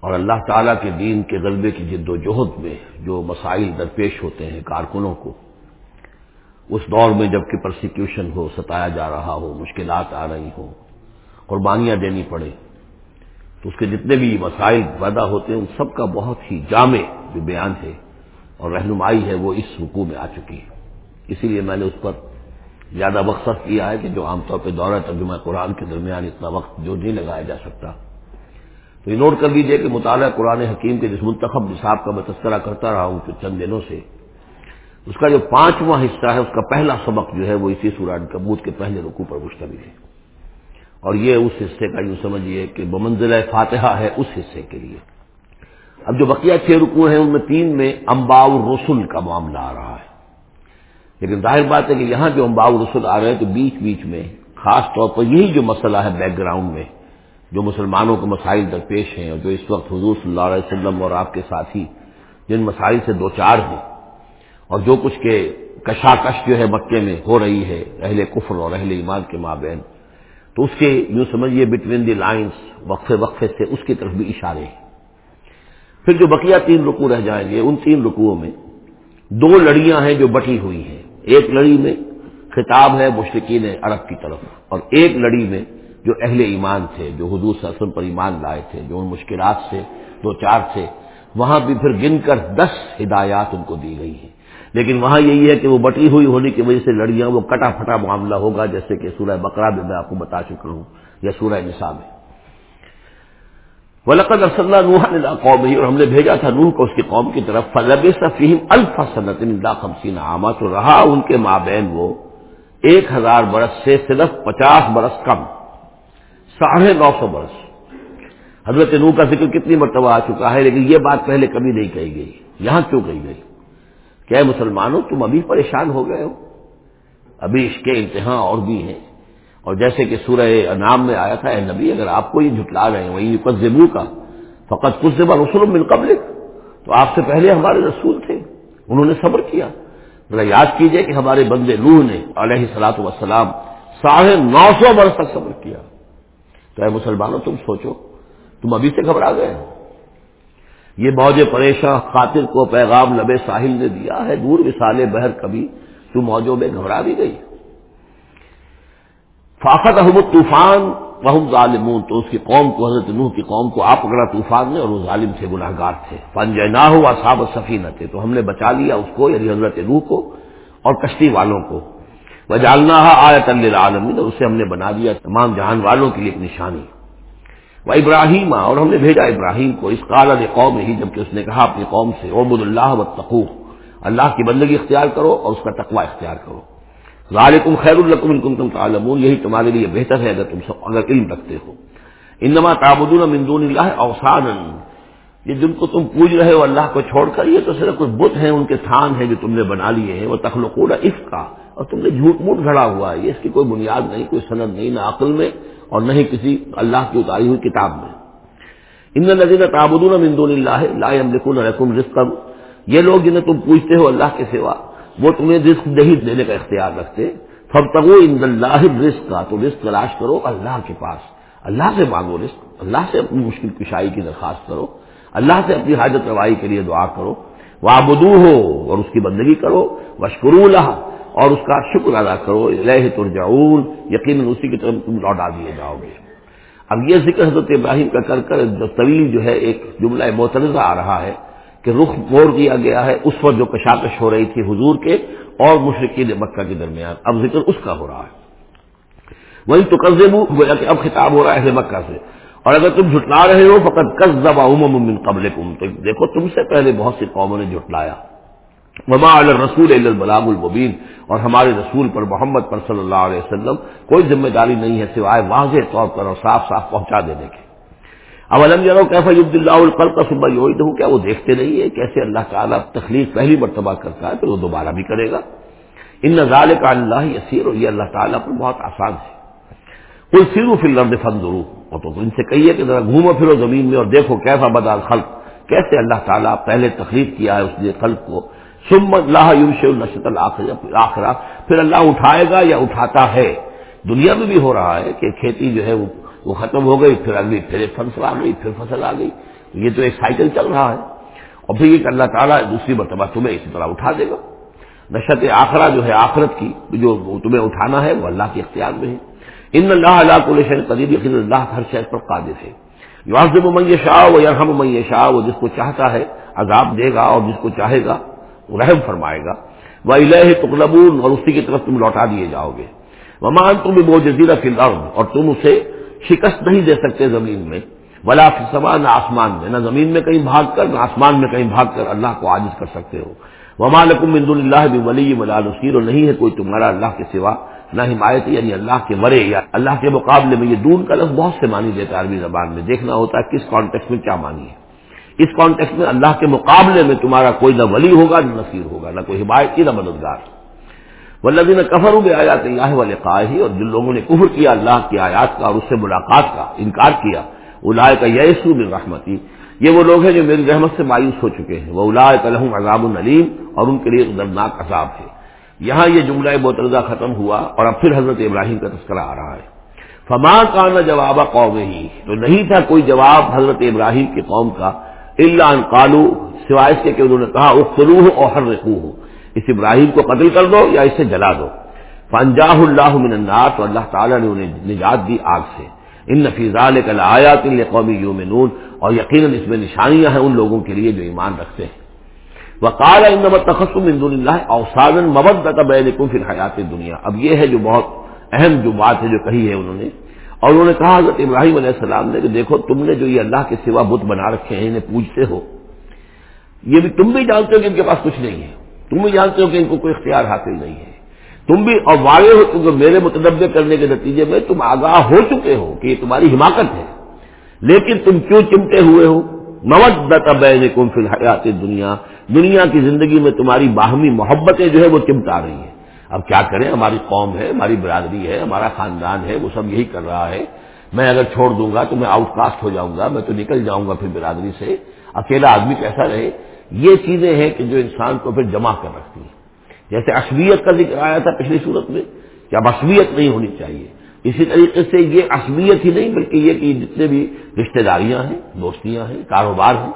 اور اللہ تعالیٰ کے دین کے غلبے کی جد و جہد میں جو مسائل درپیش ہوتے ہیں کارکنوں کو۔ اس دور میں جبکہ پرسیکیوشن ہو، ستایا جا رہا ہو، مشکلات آ رہی ہوں، قربانیاں دینی پڑے، تو اس کے جتنے بھی مسائل پیدا ہوتے ہیں، ان سب کا بہت ہی جامع جو بیان ہے اور رہنمائی ہے، وہ اس رکوع میں آ چکی ہے۔ اسی لیے میں نے اس پر زیادہ وقت صرف کیا ہے کہ جو عام طور پہ دورہ ترجمہ قرآن کے درمیان اتنا وقت جو نہیں لگایا جا سکتا۔ تو یہ نوٹ کر لیجیے کہ مطالعہ قرآن حکیم کے جس منتخب نصاب کا میں تذکرہ کرتا رہا ہوں چند دنوں سے اس کا جو پانچواں حصہ ہے، اس کا پہلا سبق جو ہے، وہ اسی سوران کبوت کے پہلے رکوع پر مشتمل ہے۔ اور یہ اس حصے کا یوں سمجھیے کہ بمنزلہ فاتحہ ہے اس حصے کے لیے۔ اب جو بقیہ چھ رکوع ہیں، ان میں تین میں امباؤ رسول کا معاملہ آ رہا ہے۔ لیکن ظاہر بات ہے کہ یہاں جو امباؤ رسول آ رہے ہیں، تو بیچ بیچ میں خاص طور پر یہی جو مسئلہ ہے بیک گراؤنڈ میں، جو مسلمانوں کو مسائل درپیش ہیں اور جو اس وقت حضور صلی اللہ علیہ وسلم اور آپ کے ساتھی، جن مسائل سے دو چار ہیں اور جو کچھ کے کشاکش جو ہے مکے میں ہو رہی ہے، اہل کفر اور اہل ایمان کے مابین، تو اس کے یوں سمجھیے بٹوین دی لائنس وقفے وقفے سے اس کی طرف بھی اشارے ہیں۔ پھر جو بقیہ تین رکو رہ جائیں گے، ان تین رکوؤں میں دو لڑیاں ہیں جو بٹی ہوئی ہیں۔ ایک لڑی میں خطاب ہے مشرقین عرب کی طرف، اور ایک لڑی میں جو اہل ایمان تھے، جو حضور وسلم پر ایمان لائے تھے، جو ان مشکلات سے، دو چار تھے، وہاں بھی پھر گن کر دس ہدایات ان کو دی گئی ہیں۔ لیکن وہاں یہی ہے کہ وہ بٹی ہوئی ہونے کی وجہ سے لڑیاں وہ کٹا پھٹا معاملہ ہوگا جیسے کہ سورہ بقرہ میں میں آپ کو بتا چکا ہوں یا سورہ نصاب میں۔ ولقد ارسلنا نوح الى قومه اور ہم نے بھیجا تھا نوح کو اس کی قوم کی طرف۔ فلبث فيهم الف سنه الا 50 عاما۔ تو رہا ان کے مابین وہ ایک ہزار برس سے صرف پچاس برس کم، ساڑھے نو سو برس۔ حضرت نوح کا ذکر کتنی مرتبہ آ چکا ہے لیکن یہ بات پہلے کبھی نہیں کہی گئی، یہاں کیوں کہی گئی؟ کہ مسلمانوں، تم ابھی پریشان ہو گئے ہو۔ ابھی اس کے امتحان اور بھی ہیں۔ اور جیسے کہ سورہ انعام میں آیا تھا، اے نبی، اگر آپ کو یہ جھٹلا رہے ہیں وہی قزبو کا فقط کچھ زبا رسول مل قبل تو آپ سے پہلے ہمارے رسول تھے، انہوں نے صبر کیا۔ ذرا یاد کیجیے کہ ہمارے بندے روح نے علیہ سلاۃ وسلام ساڑھے نو سو برس تک صبر کیا۔ تو اے مسلمانوں، تم سوچو، تم ابھی سے گھبرا گئے یہ موج پریشاں خاطر کو پیغام لبے ساحل نے دیا ہے۔ دور وسالے بہر کبھی تو موجوں میں گھبرا بھی گئی۔ فاقت احمد طوفان بہت ظالمون۔ تو اس کی قوم کو، حضرت نوح کی قوم کو آپ پکڑا طوفان نے اور وہ ظالم تھے گناہ گار تھے۔ فن نہ ہو صاحب سفی نہ تھے تو ہم نے بچا لیا اس کو یعنی حضرت نوح کو اور کشتی والوں کو۔ وہ جالنا آیت عالمین اور اسے ہم نے بنا دیا تمام جہان والوں کے لیے ایک نشانی۔ وہ ابراہیم اور ہم نے بھیجا ابراہیم کو۔ اس قال قوم ہی، جبکہ اس نے کہا اپنی قوم سے عبد اللہ و تقوق اللہ کی بندگی اختیار کرو اور اس کا تقوی اختیار کرو۔ ذالکم خیر القم ان تم تعلمون۔ یہی تمہارے لیے بہتر ہے اگر تم سب، اگر علم رکھتے ہو۔ انما تعبدون من دون اللہ اوسانا یہ جن کو تم پوج رہے ہو اللہ کو چھوڑ کر، یہ تو صرف کچھ بت ہیں، ان کے تھان ہیں جو تم نے بنا لیے ہیں۔ وہ تخلقون اس کا اور تم نے جھوٹ موٹ گھڑا ہوا ہے۔ اس کی کوئی بنیاد نہیں، کوئی سند نہیں، نہ عقل میں اور نہ ہی کسی اللہ کی اتاری ہوئی کتاب میں۔ ان نظیر تعبدون من دون اللہ لا یملکون لکم رزقا۔ یہ لوگ جنہیں تم پوچھتے ہو اللہ کے سوا، وہ تمہیں رزق نہیں دینے کا اختیار رکھتے۔ فب تگو ان اللہ رزق کا تو رزق تلاش کرو اللہ کے پاس۔ اللہ سے مانگو رزق، اللہ سے اپنی مشکل کشائی کی درخواست کرو۔ اللہ سے اپنی حاجت روائی کے لیے دعا کرو۔ وابدو ہو اور اس کی بندگی کرو۔ وشکرو اللہ اور اس کا شکر ادا کرو لہ ترجعون، یقیناً اسی کی طرف تم لوٹا دیے جاؤ گے۔ اب یہ ذکر حضرت ابراہیم کا کر کر طویل جو ہے ایک جملہ معترضہ آ رہا ہے کہ رخ موڑ دیا گیا ہے اس وقت جو کشاکش ہو رہی تھی حضور کے اور مشرقین مکہ کے درمیان۔ اب ذکر اس کا ہو رہا ہے۔ وہی تو قزبو گویا کہ اب خطاب ہو رہا ہے مکہ سے۔ اور اگر تم جھٹلا رہے ہو فقط کس زبا من قبل تو دیکھو، تم سے پہلے بہت سی قوموں نے جھٹلایا۔ وما رسول البلام المبین اور ہمارے رسول پر محمد پر صلی اللہ علیہ وسلم کوئی ذمہ داری نہیں ہے سوائے واضح طور پر اور صاف صاف پہنچا دینے کے۔ اب علم یارو کیفا عبد اللہ القل کا صبح یہ کیا وہ دیکھتے نہیں ہے کیسے اللہ تعالیٰ تخلیق پہلی مرتبہ کرتا ہے پھر وہ دوبارہ بھی کرے گا؟ ان نظال کا اللہ یسیر اور یہ اللہ تعالیٰ پر بہت آسان ہے۔ کل سیرو فل لرد فن اور تو ان سے کہیے کہ ذرا گھومو پھرو زمین میں اور دیکھو کیسا بدال خلق، کیسے اللہ تعالیٰ پہلے تخلیق کیا ہے اس نے خلق کو سم اللہ یوش النشت الآخرہ۔ پھر اللہ اٹھائے گا یا اٹھاتا ہے؟ دنیا میں بھی ہو رہا ہے کہ کھیتی جو ہے وہ ختم ہو گئی، پھر اگلی پھر فصل آ گئی، پھر فصل آ گئی۔ یہ تو ایک سائیکل چل رہا ہے۔ اور پھر یہ کہ اللہ تعالیٰ دوسری مرتبہ تمہیں اسی طرح اٹھا دے گا۔ نشت آخرہ جو ہے آخرت کی، جو تمہیں اٹھانا ہے، وہ اللہ کے اختیار میں ہے۔ ان اللہ اللہ کو قدیب یقین اللہ ہر شہر پر قادر ہے۔ یوازم من شاہ و یرحم من شاہ وہ جس کو چاہتا ہے عذاب دے گا اور جس کو چاہے گا رحم فرمائے گا۔ وہ الہ تقلبون، اور اسی کی طرف تم لوٹا دیے جاؤ گے۔ ومان تم بھی وہ جزیرہ فی اور تم اسے شکست نہیں دے سکتے زمین میں۔ ولا سما نہ آسمان میں، نہ زمین میں کہیں بھاگ کر، نہ آسمان میں کہیں بھاگ کر اللہ کو عاجز کر سکتے ہو۔ وما لکم من دون اللہ بھی ولی ولا نصیر اور نہیں ہے کوئی تمہارا اللہ کے سوا، نہ حمایت یعنی اللہ کے ورے یا اللہ کے مقابلے میں یہ دون کا لفظ بہت سے مانی دیتا ہے عربی زبان میں۔ دیکھنا ہوتا ہے کس کانٹیکس میں کیا مانی ہے۔ اس کانٹیکس میں اللہ کے مقابلے میں تمہارا کوئی نہ ولی ہوگا، نہ نصیر ہوگا، نہ کوئی حمایتی نہ مددگار۔ ولدین کفر بھی آیات اللہ والے ہی اور جن لوگوں نے کفر کیا اللہ کی آیات کا اور اس سے ملاقات کا انکار کیا الاائے کا یسو بن رحمتی یہ وہ لوگ ہیں جو میری رحمت سے مایوس ہو چکے ہیں۔ وہ الاائے کلحم عذاب العلیم اور ان کے لیے دردناک عذاب ہے۔ یہاں یہ جملہ بوترزہ ختم ہوا اور اب پھر حضرت ابراہیم کا تذکرہ آ رہا ہے۔ فما کا نہ جواب قوم ہی تو نہیں تھا کوئی جواب حضرت ابراہیم کی قوم کا۔ اللہ ان قالو سوائے سے کہ انہوں نے کہا اختروح اور ہر رقو ہو اس ابراہیم کو قتل کر دو یا اسے جلا دو۔ فنجاہ اللہ من النار تو اللہ تعالیٰ نے انہیں نجات دی آگ سے۔ ان نفیزہ کل آیا تین قومی یومنون اور یقیناً اس میں نشانیاں ہیں ان لوگوں کے لیے جو ایمان رکھتے ہیں۔ وہ کالا ان تخصم اندون اللہ اوساد مبت بین پھر حیات دنیا اب یہ ہے جو بہت اہم جو بات ہے جو کہی ہے انہوں نے۔ اور انہوں نے کہا حضرت ابراہیم علیہ السلام نے کہ دیکھو تم نے جو یہ اللہ کے سوا بت بنا رکھے ہیں، انہیں پوجتے ہو۔ یہ بھی تم بھی جانتے ہو کہ ان کے پاس کچھ نہیں ہے۔ تم بھی جانتے ہو کہ ان کو کوئی اختیار حاصل نہیں ہے۔ تم بھی اور واضح ہو کیونکہ میرے متدبے کرنے کے نتیجے میں تم آگاہ ہو چکے ہو کہ یہ تمہاری حماقت ہے۔ لیکن تم کیوں چمٹے ہوئے ہو؟ موت بین کم فی الحیات دنیا دنیا کی زندگی میں تمہاری باہمی محبتیں جو ہے وہ چمٹا رہی ہیں۔ اب کیا کریں؟ ہماری قوم ہے، ہماری برادری ہے، ہمارا خاندان ہے، وہ سب یہی کر رہا ہے۔ میں اگر چھوڑ دوں گا تو میں آؤٹ کاسٹ ہو جاؤں گا، میں تو نکل جاؤں گا پھر برادری سے۔ اکیلا آدمی کیسا رہے؟ یہ چیزیں ہیں کہ جو انسان کو پھر جمع کر رکھتی ہیں۔ جیسے اصویت کا ذکر آیا تھا پچھلی صورت میں کہ اب اصویت نہیں ہونی چاہیے۔ اسی طریقے سے یہ اصویت ہی نہیں، بلکہ یہ کہ جتنے بھی رشتے داریاں ہیں، دوستیاں ہیں، کاروبار ہیں۔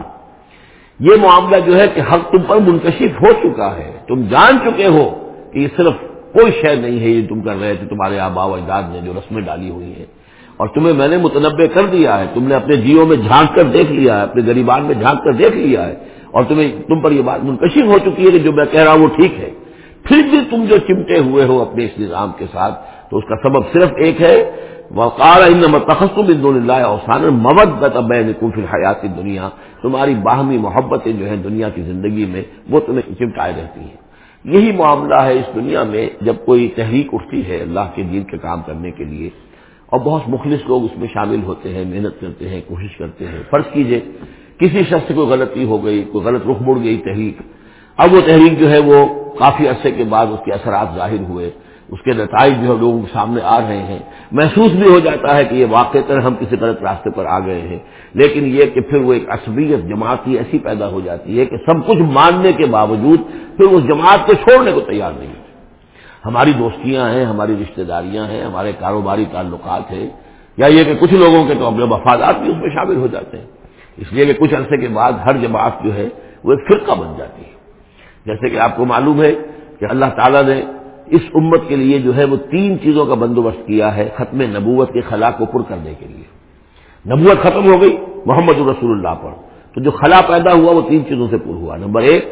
یہ معاملہ جو ہے کہ حق تم پر منکشف ہو چکا ہے۔ تم جان چکے ہو کہ یہ صرف کوئی شے نہیں ہے یہ تم کر رہے تھے، تمہارے آبا و اجداد نے جو رسمیں ڈالی ہوئی ہیں۔ اور تمہیں میں نے متنوع کر دیا ہے، تم نے اپنے جیو میں جھانک کر دیکھ لیا ہے، اپنے غریبان میں جھانک کر دیکھ لیا ہے۔ اور تمہیں، تم پر یہ بات منکشف ہو چکی ہے کہ جو میں کہہ رہا ہوں وہ ٹھیک ہے۔ پھر بھی تم جو چمٹے ہوئے ہو اپنے اس نظام کے ساتھ، تو اس کا سبب صرف ایک ہے وقار تخصم اللہ اوسان مبت بین پھر حیات دنیا تمہاری باہمی محبتیں جو ہیں دنیا کی زندگی میں، وہ تمہیں چمٹائے رہتی ہیں۔ یہی معاملہ ہے اس دنیا میں جب کوئی تحریک اٹھتی ہے اللہ کے دین کے کام کرنے کے لیے اور بہت مخلص لوگ اس میں شامل ہوتے ہیں، محنت کرتے ہیں، کوشش کرتے ہیں۔ فرض کیجیے، کسی شخص سے کوئی غلطی ہو گئی، کوئی غلط رخ مڑ گئی تحریک، اب وہ تحریک جو ہے وہ کافی عرصے کے بعد اس کے اثرات ظاہر ہوئے، اس کے نتائج جو ہے لوگوں کے سامنے آ رہے ہیں۔ محسوس بھی ہو جاتا ہے کہ یہ واقع تر ہم کسی غلط راستے پر آ گئے ہیں۔ لیکن یہ کہ پھر وہ ایک عصبیت جماعت ہی ایسی پیدا ہو جاتی ہے کہ سب کچھ ماننے کے باوجود پھر اس جماعت کو چھوڑنے کو تیار نہیں ہماری دوستیاں ہیں، ہماری رشتہ داریاں ہیں، ہمارے کاروباری تعلقات ہیں۔ یا یہ کہ کچھ لوگوں کے تو اپنے مفادات بھی اس میں شامل ہو جاتے ہیں۔ اس لیے کہ کچھ عرصے کے بعد ہر جماعت جو ہے وہ ایک فرقہ بن جاتی ہے۔ جیسے کہ آپ کو معلوم ہے کہ اللہ تعالیٰ نے اس امت کے لیے جو ہے وہ تین چیزوں کا بندوبست کیا ہے ختم نبوت کے خلا کو پر کرنے کے لیے۔ نبوت ختم ہو گئی محمد الرسول اللہ پر۔ تو جو خلا پیدا ہوا وہ تین چیزوں سے پر ہوا۔ نمبر ایک،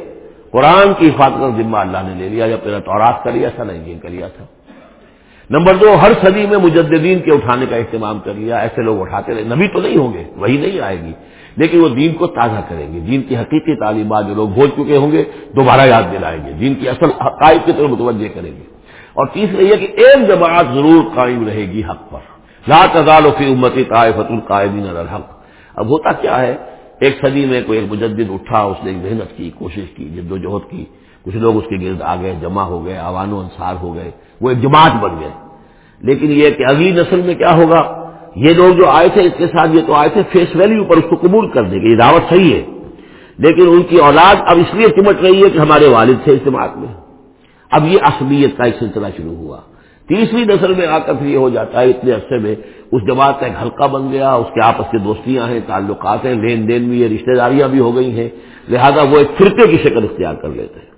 قرآن کی حفاظت کا ذمہ اللہ نے لے لیا یا پہلا تورات کر لیا تھا نہیں کر لیا تھا۔ نمبر دو، ہر صدی میں مجددین کے اٹھانے کا اہتمام کر لیا، ایسے لوگ اٹھاتے رہے۔ نبی تو نہیں ہوں گے، وہی نہیں آئے گی۔ لیکن وہ دین کو تازہ کریں گے۔ دین کی حقیقی تعلیمات جو لوگ بھول چکے ہوں گے، دوبارہ یاد دلائیں گے۔ دین کی اصل حقائق کی طرف متوجہ کریں گے۔ اور تیسرے یہ کہ ایک جماعت ضرور قائم رہے گی حق پر۔ لا تزال فی امتی طائفۃ القائمین علی الحق۔ اب ہوتا کیا ہے؟ ایک صدی میں کوئی ایک مجدد اٹھا، اس نے محنت کی، کوشش کی، جد و جہد کی۔ کچھ لوگ اس کے گرد آ گئے، جمع ہو گئے عوان و انصار ہو گئے۔ وہ ایک جماعت بن گئے۔ لیکن یہ کہ اگلی نسل میں کیا ہوگا؟ یہ لوگ جو آئے تھے، اس کے ساتھ یہ تو آئے تھے فیس ویلیو پر اس کو قبول کر دیں گے، یہ دعوت صحیح ہے۔ لیکن ان کی اولاد اب اس لیے چمٹ رہی ہے کہ ہمارے والد تھے اس میں۔ اب یہ اصلیت کا ایک سلسلہ شروع ہوا۔ تیسری نسل میں آ کر پھر یہ ہو جاتا ہے، اتنے عرصے میں اس جماعت کا ایک حلقہ بن گیا، اس کے آپس کے دوستیاں ہیں، تعلقات ہیں، لین دین بھی ہے رشتے داریاں بھی ہو گئی ہیں۔ لہذا وہ ایک فرقے کی شکل اختیار کر لیتے ہیں۔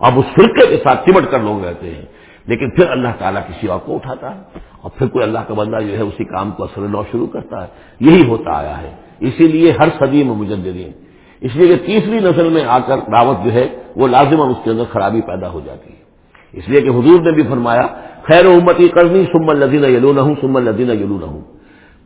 اب اس فرقے کے ساتھ چمٹ کر لوگ رہتے ہیں۔ لیکن پھر اللہ تعالیٰ کسی اور کو اٹھاتا ہے اور پھر کوئی اللہ کا بندہ جو ہے اسی کام کو اثر نو شروع کرتا ہے۔ یہی ہوتا آیا ہے۔ اسی لیے ہر صدی میں مجددین۔ اس لیے کہ تیسری نسل میں آ کر دعوت جو ہے وہ لازم اور اس کے اندر خرابی پیدا ہو جاتی ہے۔ اس لیے کہ حضور نے بھی فرمایا، خیر امتی کرنی سم الدین یلو نہ سم الدین یلو نہ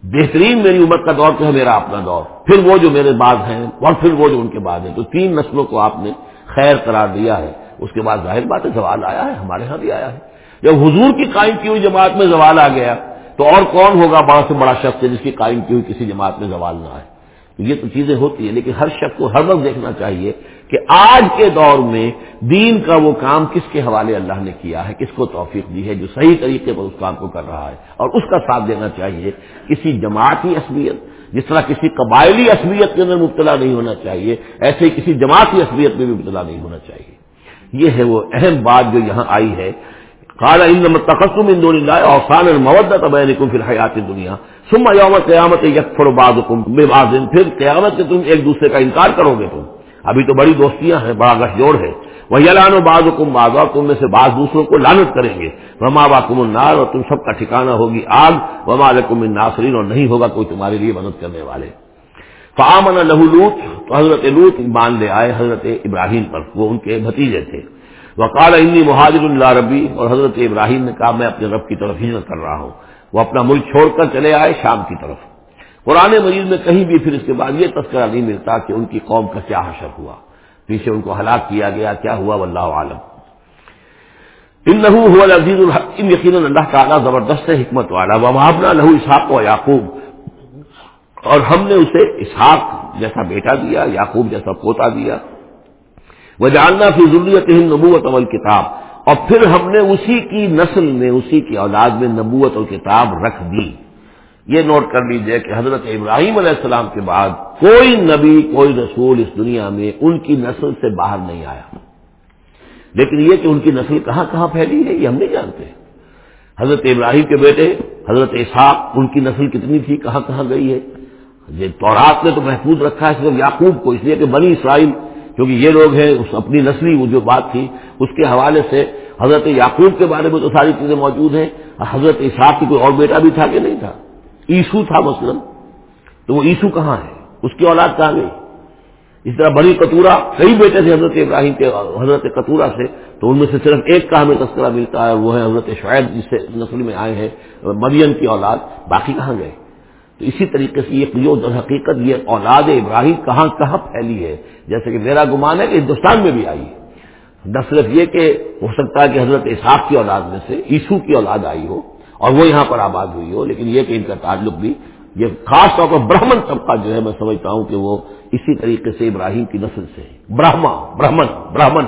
بہترین میری امت کا دور تو ہے میرا اپنا دور۔ پھر وہ جو میرے بعد ہیں اور پھر وہ جو ان کے بعد ہیں۔ تو تین نسلوں کو آپ نے خیر قرار دیا ہے۔ اس کے بعد ظاہر بات ہے سوال آیا ہے، ہمارے ہاں بھی آیا ہے۔ جب حضور کی قائم کی ہوئی جماعت میں زوال آ گیا، تو اور کون ہوگا بڑا سے بڑا شخص ہے جس کی قائم کی ہوئی کسی جماعت میں زوال نہ آئے؟ یہ تو چیزیں ہوتی ہیں، لیکن ہر شخص کو ہر وقت دیکھنا چاہیے کہ آج کے دور میں دین کا وہ کام کس کے حوالے اللہ نے کیا ہے، کس کو توفیق دی ہے، جو صحیح طریقے پر اس کام کو کر رہا ہے۔ اور اس کا ساتھ دینا چاہیے، کسی جماعتی اصلیت جس طرح کسی قبائلی اصلیت کے اندر مبتلا نہیں ہونا چاہیے، ایسے ہی کسی جماعتی اصلیت میں بھی مبتلا نہیں ہونا چاہیے۔ یہ ہے وہ اہم بات جو یہاں آئی ہے۔ کالا ان تقسم ان دون اللہ اوسان المودت بینکم فی الحیات دنیا ثم یوم قیامت یکفر بعضکم ببعض۔ پھر قیامت کے تم ایک دوسرے کا انکار کرو گے تم۔ ابھی تو بڑی دوستیاں ہیں، بڑا گٹھ جوڑ ہے۔ وہ یلان و بعض حکم اور تم میں سے بعض دوسروں کو لانت کریں گے۔ وما باکم النار اور تم سب کا ٹھکانہ ہوگی آگ۔ وما لکم الناصرین اور نہیں ہوگا کوئی تمہارے لیے مدد کرنے والے۔ فامن لہو لوت تو حضرت لوت مان لے آئے حضرت ابراہیم پر، وہ ان کے بھتیجے تھے۔ وقال انی مہاجر اللہ ربی، اور حضرت ابراہیم نے کہا، میں اپنے رب کی طرف ہجرت کر رہا ہوں۔ وہ اپنا ملک چھوڑ کر چلے آئے شام کی طرف۔ قرآن مجید میں کہیں بھی پھر اس کے بعد یہ تذکرہ نہیں ملتا کہ ان کی قوم کا کیا حشر ہوا۔ پیچھے ان کو ہلاک کیا گیا، کیا ہوا، واللہ عالم۔ ان لہو ہوا عزیز الحکیم، یقیناً اللہ تعالیٰ زبردست حکمت والا۔ وہابنا لہو اسحاق و یعقوب۔ اور ہم نے اسے اسحاق جیسا بیٹا دیا، یعقوب جیسا پوتا دیا۔ وہ جاننا پھر ضروریت نبوت اول کتاب اور پھر ہم نے اسی کی نسل میں، اسی کی اولاد میں نبوت اور کتاب رکھ دی۔ یہ نوٹ کر لیجیے کہ حضرت ابراہیم علیہ السلام کے بعد کوئی نبی، کوئی رسول اس دنیا میں ان کی نسل سے باہر نہیں آیا۔ لیکن یہ کہ ان کی نسل کہاں کہاں پھیلی ہے، یہ ہم نہیں جانتے۔ حضرت ابراہیم کے بیٹے، حضرت اسحاق، ان کی نسل کتنی تھی، کہاں کہاں گئی ہے؟ یہ تورات نے تو محفوظ رکھا ہے صرف یعقوب کو، اس لیے کہ بنی اسرائیل، کیونکہ یہ لوگ ہیں، اس اپنی نسلی وہ جو بات تھی، اس کے حوالے سے حضرت یعقوب کے بارے میں تو ساری چیزیں موجود ہیں۔ حضرت اسحاق کی کوئی اور بیٹا بھی تھا کہ نہیں تھا؟ عیسو تھا مثلا۔ تو وہ عیسو کہاں ہے؟ اس کی اولاد کہاں گئی؟ اس طرح بڑی کتورا کئی بیٹے تھے حضرت ابراہیم کے، حضرت کتورا سے۔ تو ان میں سے صرف ایک کا ہمیں تذکرہ ملتا ہے، وہ ہے حضرت شعیب، جس سے نسل میں آئے ہیں مریم کی اولاد۔ باقی کہاں گئے؟ تو اسی طریقے سے یہ جو در حقیقت، یہ اولاد ابراہیم کہاں کہاں پھیلی ہے؟ جیسے کہ میرا گمان ہے کہ ہندوستان میں بھی آئی ہے۔ نہ صرف یہ کہ ہو سکتا ہے کہ حضرت اسحاق کی اولاد میں سے عیسو کی اولاد آئی ہو اور وہ یہاں پر آباد ہوئی ہو، لیکن یہ کہ ان کا تعلق بھی، یہ خاص طور پر برہمن طبقہ جو ہے، میں سمجھتا ہوں کہ وہ اسی طریقے سے ابراہیم کی نسل سے ہے برہما، برہمن برہمن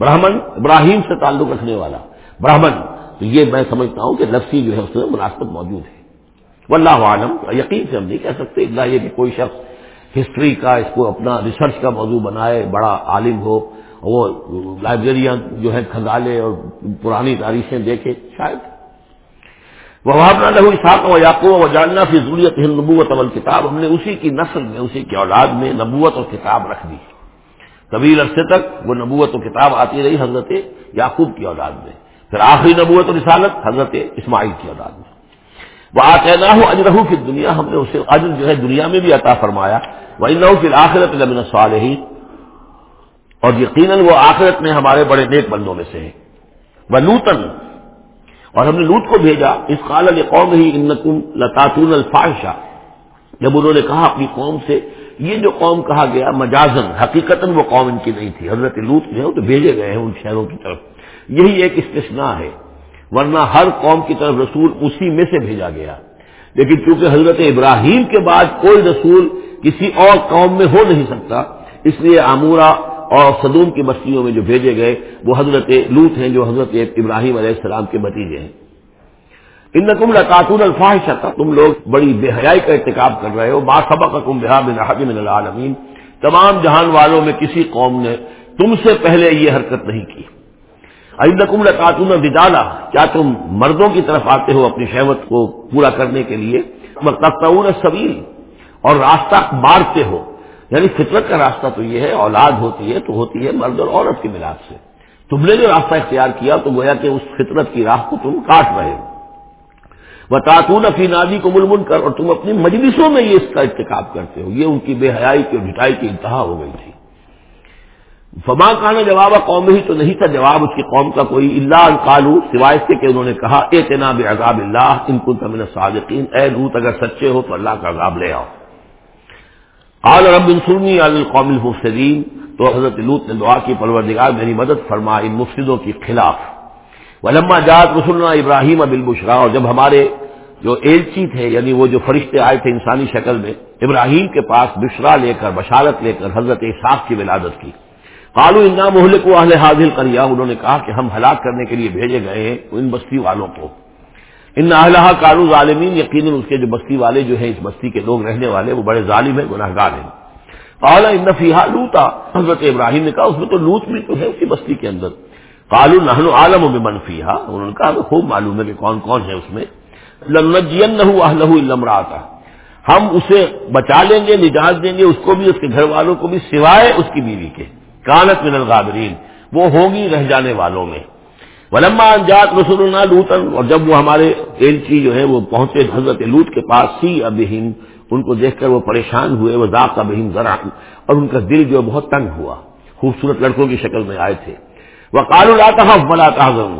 برہمن، ابراہیم سے تعلق رکھنے والا، برہمن۔ تو یہ میں سمجھتا ہوں کہ لفظی جو ہے، اس میں مناسبت موجود ہے۔ واللہ عالم، یقین سے ہم نہیں کہہ سکتے اتنا یہ کہ کوئی شخص ہسٹری کا، اس کو اپنا ریسرچ کا موضوع بنائے، بڑا عالم ہو، وہ لائبریریاں جو ہے کھنگالے اور پرانی تاریخیں دیکھے، شاید۔ وہ نہ لہو اسحاق و یعقوب و جاننا فی ضروریت نبوت اول کتاب ہم نے اسی کی نسل میں، اسی کی اولاد میں نبوت اور کتاب رکھ دی۔ طویل عرصے تک وہ نبوت و کتاب آتی رہی حضرت یعقوب کی اولاد میں۔ پھر آخری نبوت و رسالت حضرت اسماعیل کی اولاد میں۔ وہ آتے ہو اجرہ کی دنیا ہم نے اسے اجر جو ہے دنیا میں بھی عطا فرمایا وہ نہ پھر آخرت لمن صالحین اور یقیناً وہ آخرت میں ہمارے بڑے نیک بندوں میں سے ہیں۔ وہ نوتن اور ہم نے لوٹ کو بھیجا۔ اس قال قوم ہی ان لتاتون الفاحشہ جب انہوں نے کہا اپنی قوم سے، یہ جو قوم کہا گیا مجازن حقیقت وہ قوم ان کی نہیں تھی۔ حضرت لوت جو ہے وہ تو بھیجے گئے ہیں ان شہروں کی طرف۔ یہی ایک استثناء ہے۔ ورنہ ہر قوم کی طرف رسول اسی میں سے بھیجا گیا۔ لیکن چونکہ حضرت ابراہیم کے بعد کوئی رسول کسی اور قوم میں ہو نہیں سکتا، اس لیے آمورا اور صدوم کی بستیوں میں جو بھیجے گئے، وہ حضرت لوت ہیں جو حضرت ابراہیم علیہ السلام کے بتیجے ہیں۔ ان نقم لاتون الفاظ تم لوگ بڑی بے حیائی کا ارتکاب کر رہے ہو۔ با سبق تم بحاد من العالمین۔ تمام جہان والوں میں کسی قوم نے تم سے پہلے یہ حرکت نہیں کی۔ نقم لاتون الدالا کیا تم مردوں کی طرف آتے ہو اپنی شہوت کو پورا کرنے کے لیے؟ تختون سبیل اور راستہ مارتے ہو۔ یعنی فطرت کا راستہ تو یہ ہے، اولاد ہوتی ہے تو ہوتی ہے مرد اور عورت کے ملاپ سے۔ تم نے جو راستہ اختیار کیا تو گویا کہ اس فطرت کی راہ کو تم کاٹ رہے ہو۔ وہ تاتون فی نادی کو ملمن کر اور تم اپنی مجلسوں میں یہ اس کا ارتکاب کرتے ہو۔ یہ ان کی بے حیائی کی اور ڈٹائی کی انتہا ہو گئی تھی۔ فما کانا جواب قوم ہی تو نہیں تھا، جواب اس کی قوم کا کوئی اللہ القالو سوائے سے کہ انہوں نے کہا اے تناب عذاب اللہ، ان کو تمن صادقین اے لوت، اگر سچے ہو تو اللہ کا عذاب لے آؤ۔ آل رب انسنی القوم المفسدین، تو حضرت لوت نے دعا کی، پروردگار میری مدد فرما ان مفسدوں کے خلاف۔ ولما جات رسول ابراہیم اب البشرا اور جب ہمارے جو ایلچی تھے یعنی وہ جو فرشتے آئے تھے انسانی شکل میں، ابراہیم کے پاس بشرا لے کر، بشارت لے کر حضرت اصاف کی ولادت کی۔ قالو انا مہلک اہل حاضل کریا انہوں نے کہا کہ ہم ہلاک کرنے کے لیے بھیجے گئے ہیں ان بستی والوں کو. ان اہلہ کالو ظالمین، یقیناً اس کے جو بستی والے جو ہیں، اس بستی کے لوگ رہنے والے، وہ بڑے ظالم ہیں گناہ گار ہیں. قال ان فیحا لوتا حضرت ابراہیم نے کہا، اس میں تو لوت بھی تو ہے اسی بستی کے اندر. کالو نہن عالم میں منفیحا انہوں نے کہا خوب معلوم ہے کہ کون کون ہے اس میں. لنجین نہ ہم اسے بچا لیں گے، نجات دیں گے، اس کو بھی، اس کے گھر والوں کو بھی، سوائے اس کی بیوی کے. کانت من الغابرین، وہ ہوگی رہ جانے والوں میں۔ ولما انجات رسول اللہ لوتن اور جب وہ ہمارے ایلچی جو ہے وہ پہنچے حضرت لوت کے پاس، سی ابہم، ان کو دیکھ کر وہ پریشان ہوئے، وہ ذاق ابہم ذرا، اور ان کا دل جو بہت تنگ ہوا، خوبصورت لڑکوں کی شکل میں آئے تھے۔ وہ کال اللہ بلا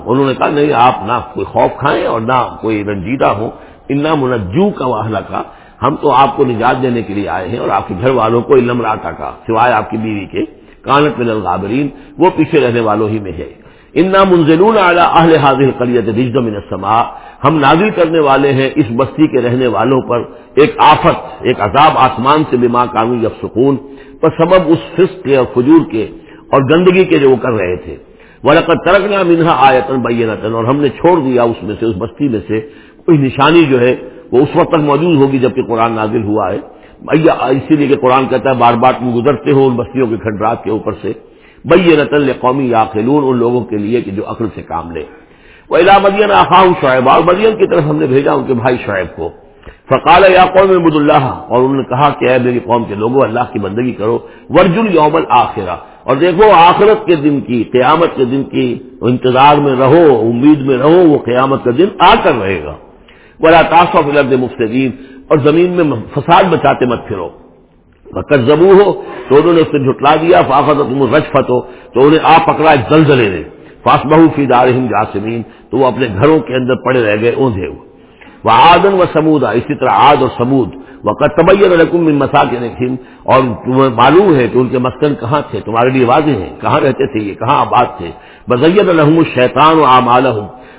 انہوں نے کہا، نہیں، آپ نہ کوئی خوف کھائیں اور نہ کوئی رنجیدہ ہو انا منجو کا واہلا کا ہم تو آپ کو نجات دینے کے لیے آئے ہیں، اور آپ کے گھر والوں کو علم راتا کا سوائے آپ کی بیوی کے۔ کانت من الغابرین، وہ پیچھے رہنے والوں ہی میں ہے۔ انا منزلون اعلی اہل حاضر قریت رجد من السماء۔ ہم نازل کرنے والے ہیں اس بستی کے رہنے والوں پر۔ ایک آفت، ایک عذاب آسمان سے بما کانو یا سکون پر سبب اس فسق کے اور فجور کے اور گندگی کے جو وہ کر رہے تھے۔ ورقت ترکنا منہا آیتن بینتن اور ہم نے چھوڑ دیا اس میں سے، اس بستی میں سے۔ کوئی نشانی جو ہے وہ اس وقت تک موجود ہوگی جبکہ قرآن نازل ہوا ہے۔ اسی لیے کہ قرآن کہتا ہے، بار بار تم گزرتے ہو ان بستیوں کے کھنڈرات کے اوپر سے۔ بئی رتن قومی یا ان لوگوں کے لیے کہ جو عقل سے کام لے۔ وہ الا مدین آخاؤں شعیب اور مدین کی طرف ہم نے بھیجا ان کے بھائی شعیب کو۔ فقال یا قوم محمد اللہ اور انہوں نے کہا کہ اے میری قوم کے لوگوں، اللہ کی بندگی کرو۔ ورجل یوم الآخرہ اور دیکھو، آخرت کے دن کی، قیامت کے دن کی، انتظار میں رہو، امید میں رہو، وہ قیامت کا دن آ کر رہے گا۔ بڑا تاثر مفتین اور زمین میں فساد بچاتے مت پھرو۔ کر زبو ہو تو انہوں نے اس سے جھٹلا دیا فافت تم رج فتو تو انہیں آ پکڑا ایک زلزلے نے۔ فاس بہو فی دار جاسمین تو وہ اپنے گھروں کے اندر پڑے رہ گئے، اوندھے ہوئے۔ وہ آدن و سمود اسی طرح آد اور سمود وہ طبیت رقم مسا کے نکھن اور تمہیں معلوم ہے کہ ان کے مسکن کہاں تھے؟ تمہارے لیے واضح ہیں۔ کہاں رہتے تھے یہ؟ کہاں آباد تھے؟ بزیت الحم الشیطان و عام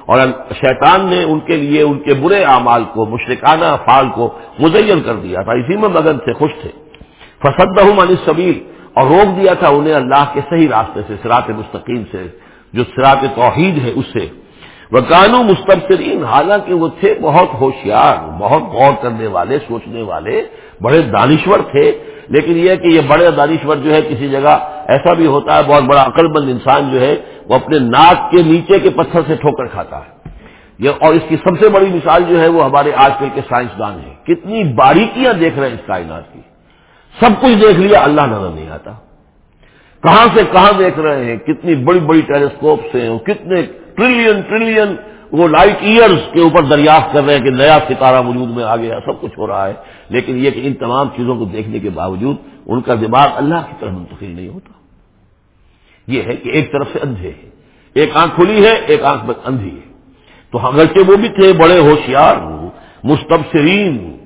اور شیطان نے ان کے لیے ان کے برے اعمال کو، مشرکانہ افعال کو مزین کر دیا تھا۔ اسی میں مگن سے خوش تھے۔ فسد عن سبیر اور روک دیا تھا انہیں اللہ کے صحیح راستے سے سرات مستقیم سے، جو سرات توحید ہے اس سے۔ وہ قانو مستبصرین حالانکہ وہ تھے بہت ہوشیار، بہت غور کرنے والے، سوچنے والے، بڑے دانشور تھے۔ لیکن یہ کہ یہ بڑے دانشور جو ہے کسی جگہ ایسا بھی ہوتا ہے، بہت بڑا عقل مند انسان جو ہے، وہ اپنے ناک کے نیچے کے پتھر سے ٹھوکر کھاتا ہے۔ یہ اور اس کی سب سے بڑی مثال جو ہے، وہ ہمارے آج کل کے سائنسدان ہیں۔ کتنی باریکیاں دیکھ رہے ہیں اس کائنات کی۔ سب کچھ دیکھ لیا، اللہ نظر نہیں آتا۔ کہاں سے کہاں دیکھ رہے ہیں؟ کتنی بڑی بڑی ٹیلیسکوپ سے کتنے ٹریلین ٹریلین وہ لائٹ ایئرز کے اوپر دریافت کر رہے ہیں کہ نیا ستارہ وجود میں آ گیا سب کچھ ہو رہا ہے۔ لیکن یہ کہ ان تمام چیزوں کو دیکھنے کے باوجود ان کا دماغ اللہ کی طرف منتقل نہیں ہوتا۔ یہ ہے کہ ایک طرف سے اندھے ہے ایک آنکھ کھلی ہے، ایک آنکھ اندھی ہے۔ تو اگرچہ وہ بھی تھے بڑے ہوشیار، مستبصرین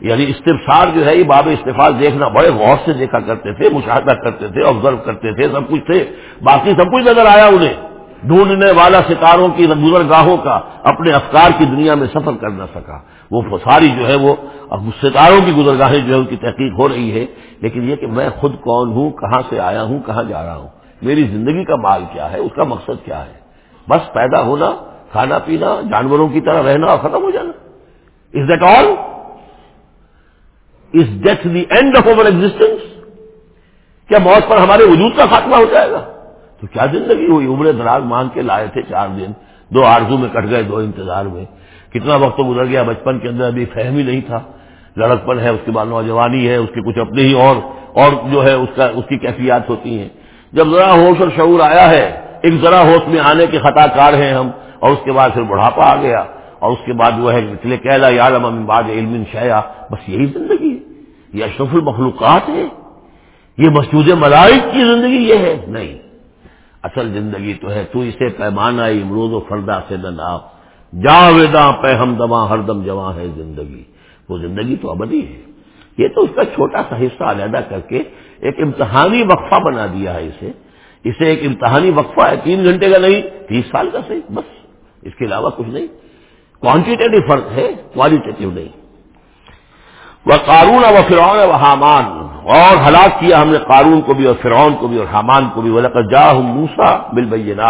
یعنی استفسار جو ہے، یہ باب استفاد دیکھنا بڑے غور سے دیکھا کرتے تھے، مشاہدہ کرتے تھے آبزرو کرتے تھے، سب کچھ تھے۔ باقی سب کچھ نظر آیا انہیں۔ ڈھونڈنے والا ستاروں کی گزرگاہوں کا اپنے افکار کی دنیا میں سفر کر نہ سکا۔ وہ ساری جو ہے وہ ستاروں کی گزرگاہیں جو ہے ان کی تحقیق ہو رہی ہے، لیکن یہ کہ میں خود کون ہوں، کہاں سے آیا ہوں، کہاں جا رہا ہوں، میری زندگی کا مال کیا ہے، اس کا مقصد کیا ہے؟ بس پیدا ہونا، کھانا پینا، جانوروں کی طرح رہنا اور ختم ہو جانا۔ Is that all is death the end of our existence کیا موت پر ہمارے وجود کا خاتمہ ہو جائے گا؟ تو کیا زندگی ہوئی؟ عمر دراز مانگ کے لائے تھے چار دن۔ دو آرزو میں کٹ گئے، دو انتظار میں۔ کتنا وقت تو گزر گیا، بچپن کے اندر ابھی فہم ہی نہیں تھا۔ لڑکپن ہے، اس کے بعد نوجوانی ہے، اس کے کچھ اپنے ہی اور اور جو ہے، اس کا، اس کی کیفیات ہوتی ہیں۔ جب ذرا ہوش اور شعور آیا ہے، ایک ذرا ہوش میں آنے کے خطا کار ہیں ہم، اور اس کے بعد پھر بڑھاپا آ گیا۔ اور اس کے بعد جو ہے نچلے کہلا یادم بعد علم شیا بس یہی زندگی ہے۔ یہ اشرف المخلوقات ہے یہ مسجود ملائک کی زندگی یہ ہے۔ نہیں اصل زندگی تو ہے، تو اسے پیمانہ امروز و فردا سے نہ جا ودا پہ ہم دما ہر دم جواں ہے زندگی۔ وہ زندگی تو ابدی ہے۔ یہ تو اس کا چھوٹا سا حصہ علیحدہ کر کے ایک امتحانی وقفہ بنا دیا ہے اسے۔ اسے ایک امتحانی وقفہ ہے، تین گھنٹے کا نہیں، تیس سال کا صحیح، بس۔ اس کے علاوہ کچھ نہیں۔ کوانٹیٹیو فرق ہے کوالیٹیو نہیں۔ وہ قارون و فرعون و حامان۔ اور ہلاک کیا ہم نے، قارون کو بھی اور فرعون کو بھی اور حامان کو بھی۔ وہ جا ہوں موسا بل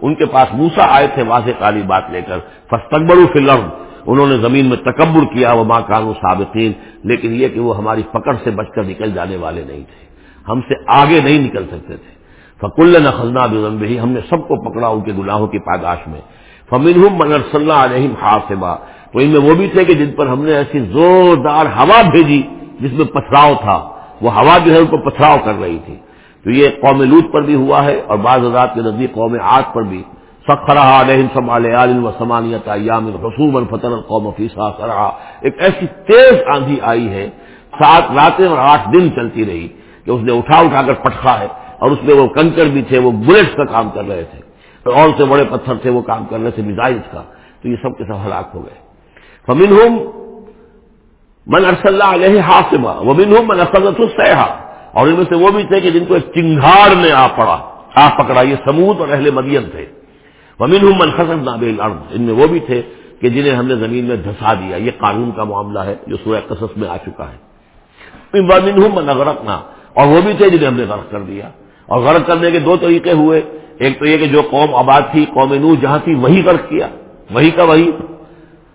ان کے پاس موسا آئے تھے واضح کالی بات لے کر۔ فستقبر فلم انہوں نے زمین میں تکبر کیا۔ وہ ماں کانو سابقین لیکن یہ کہ وہ ہماری پکڑ سے بچ کر نکل جانے والے نہیں تھے۔ ہم سے آگے نہیں نکل سکتے تھے۔ فکل نخلنا بھی ہم نے سب کو پکڑا ان کے گناہوں کی پاداش میں۔ فمن ہوں منر صلاح علیہم حاصبہ تو ان میں وہ بھی تھے کہ جن پر ہم نے ایسی زوردار ہوا بھیجی جس میں پتھراؤ تھا۔ وہ ہوا جو ہے ان کو پتھراؤ کر رہی تھی۔ تو یہ قوم لوت پر بھی ہوا ہے اور بعض حضرات کے نزدیک قوم آج پر بھی۔ سخرا علیہ سمال عالم و سمانیت ایام رسوم الفتن قوم فیصا کرا ایک ایسی تیز آندھی آئی ہے، سات راتیں اور آٹھ دن چلتی رہی کہ اس نے اٹھا اٹھا کر پٹخا ہے اور اس میں وہ کنکر بھی تھے، وہ بلٹس کا کام کر رہے تھے۔ اور سے بڑے پتھر تھے، وہ کام کر رہے تھے میزائلس کا۔ تو یہ سب کے سب ہلاک ہو گئے۔ فمن من ارس اللہ علیہ ہاسما وہ بن ہوں من ارسلت السحا اور ان میں سے وہ بھی تھے کہ جن کو ایک چنگاڑ نے آ پڑا، آ پکڑا، یہ سمود اور اہل مدین تھے۔ ومن ہوں من خسن نابل ان میں وہ بھی تھے کہ جنہیں ہم نے زمین میں دھسا دیا۔ یہ قانون کا معاملہ ہے جو سورہ قصص میں آ چکا ہے۔ ومن ہوں من اغرقنا اور وہ بھی تھے جنہیں ہم نے غرق کر دیا۔ اور غرق کرنے کے دو طریقے ہوئے۔ ایک تو یہ کہ جو قوم آباد تھی، قوم نو، جہاں تھی، وہی غرق کیا، وہی کا وہی۔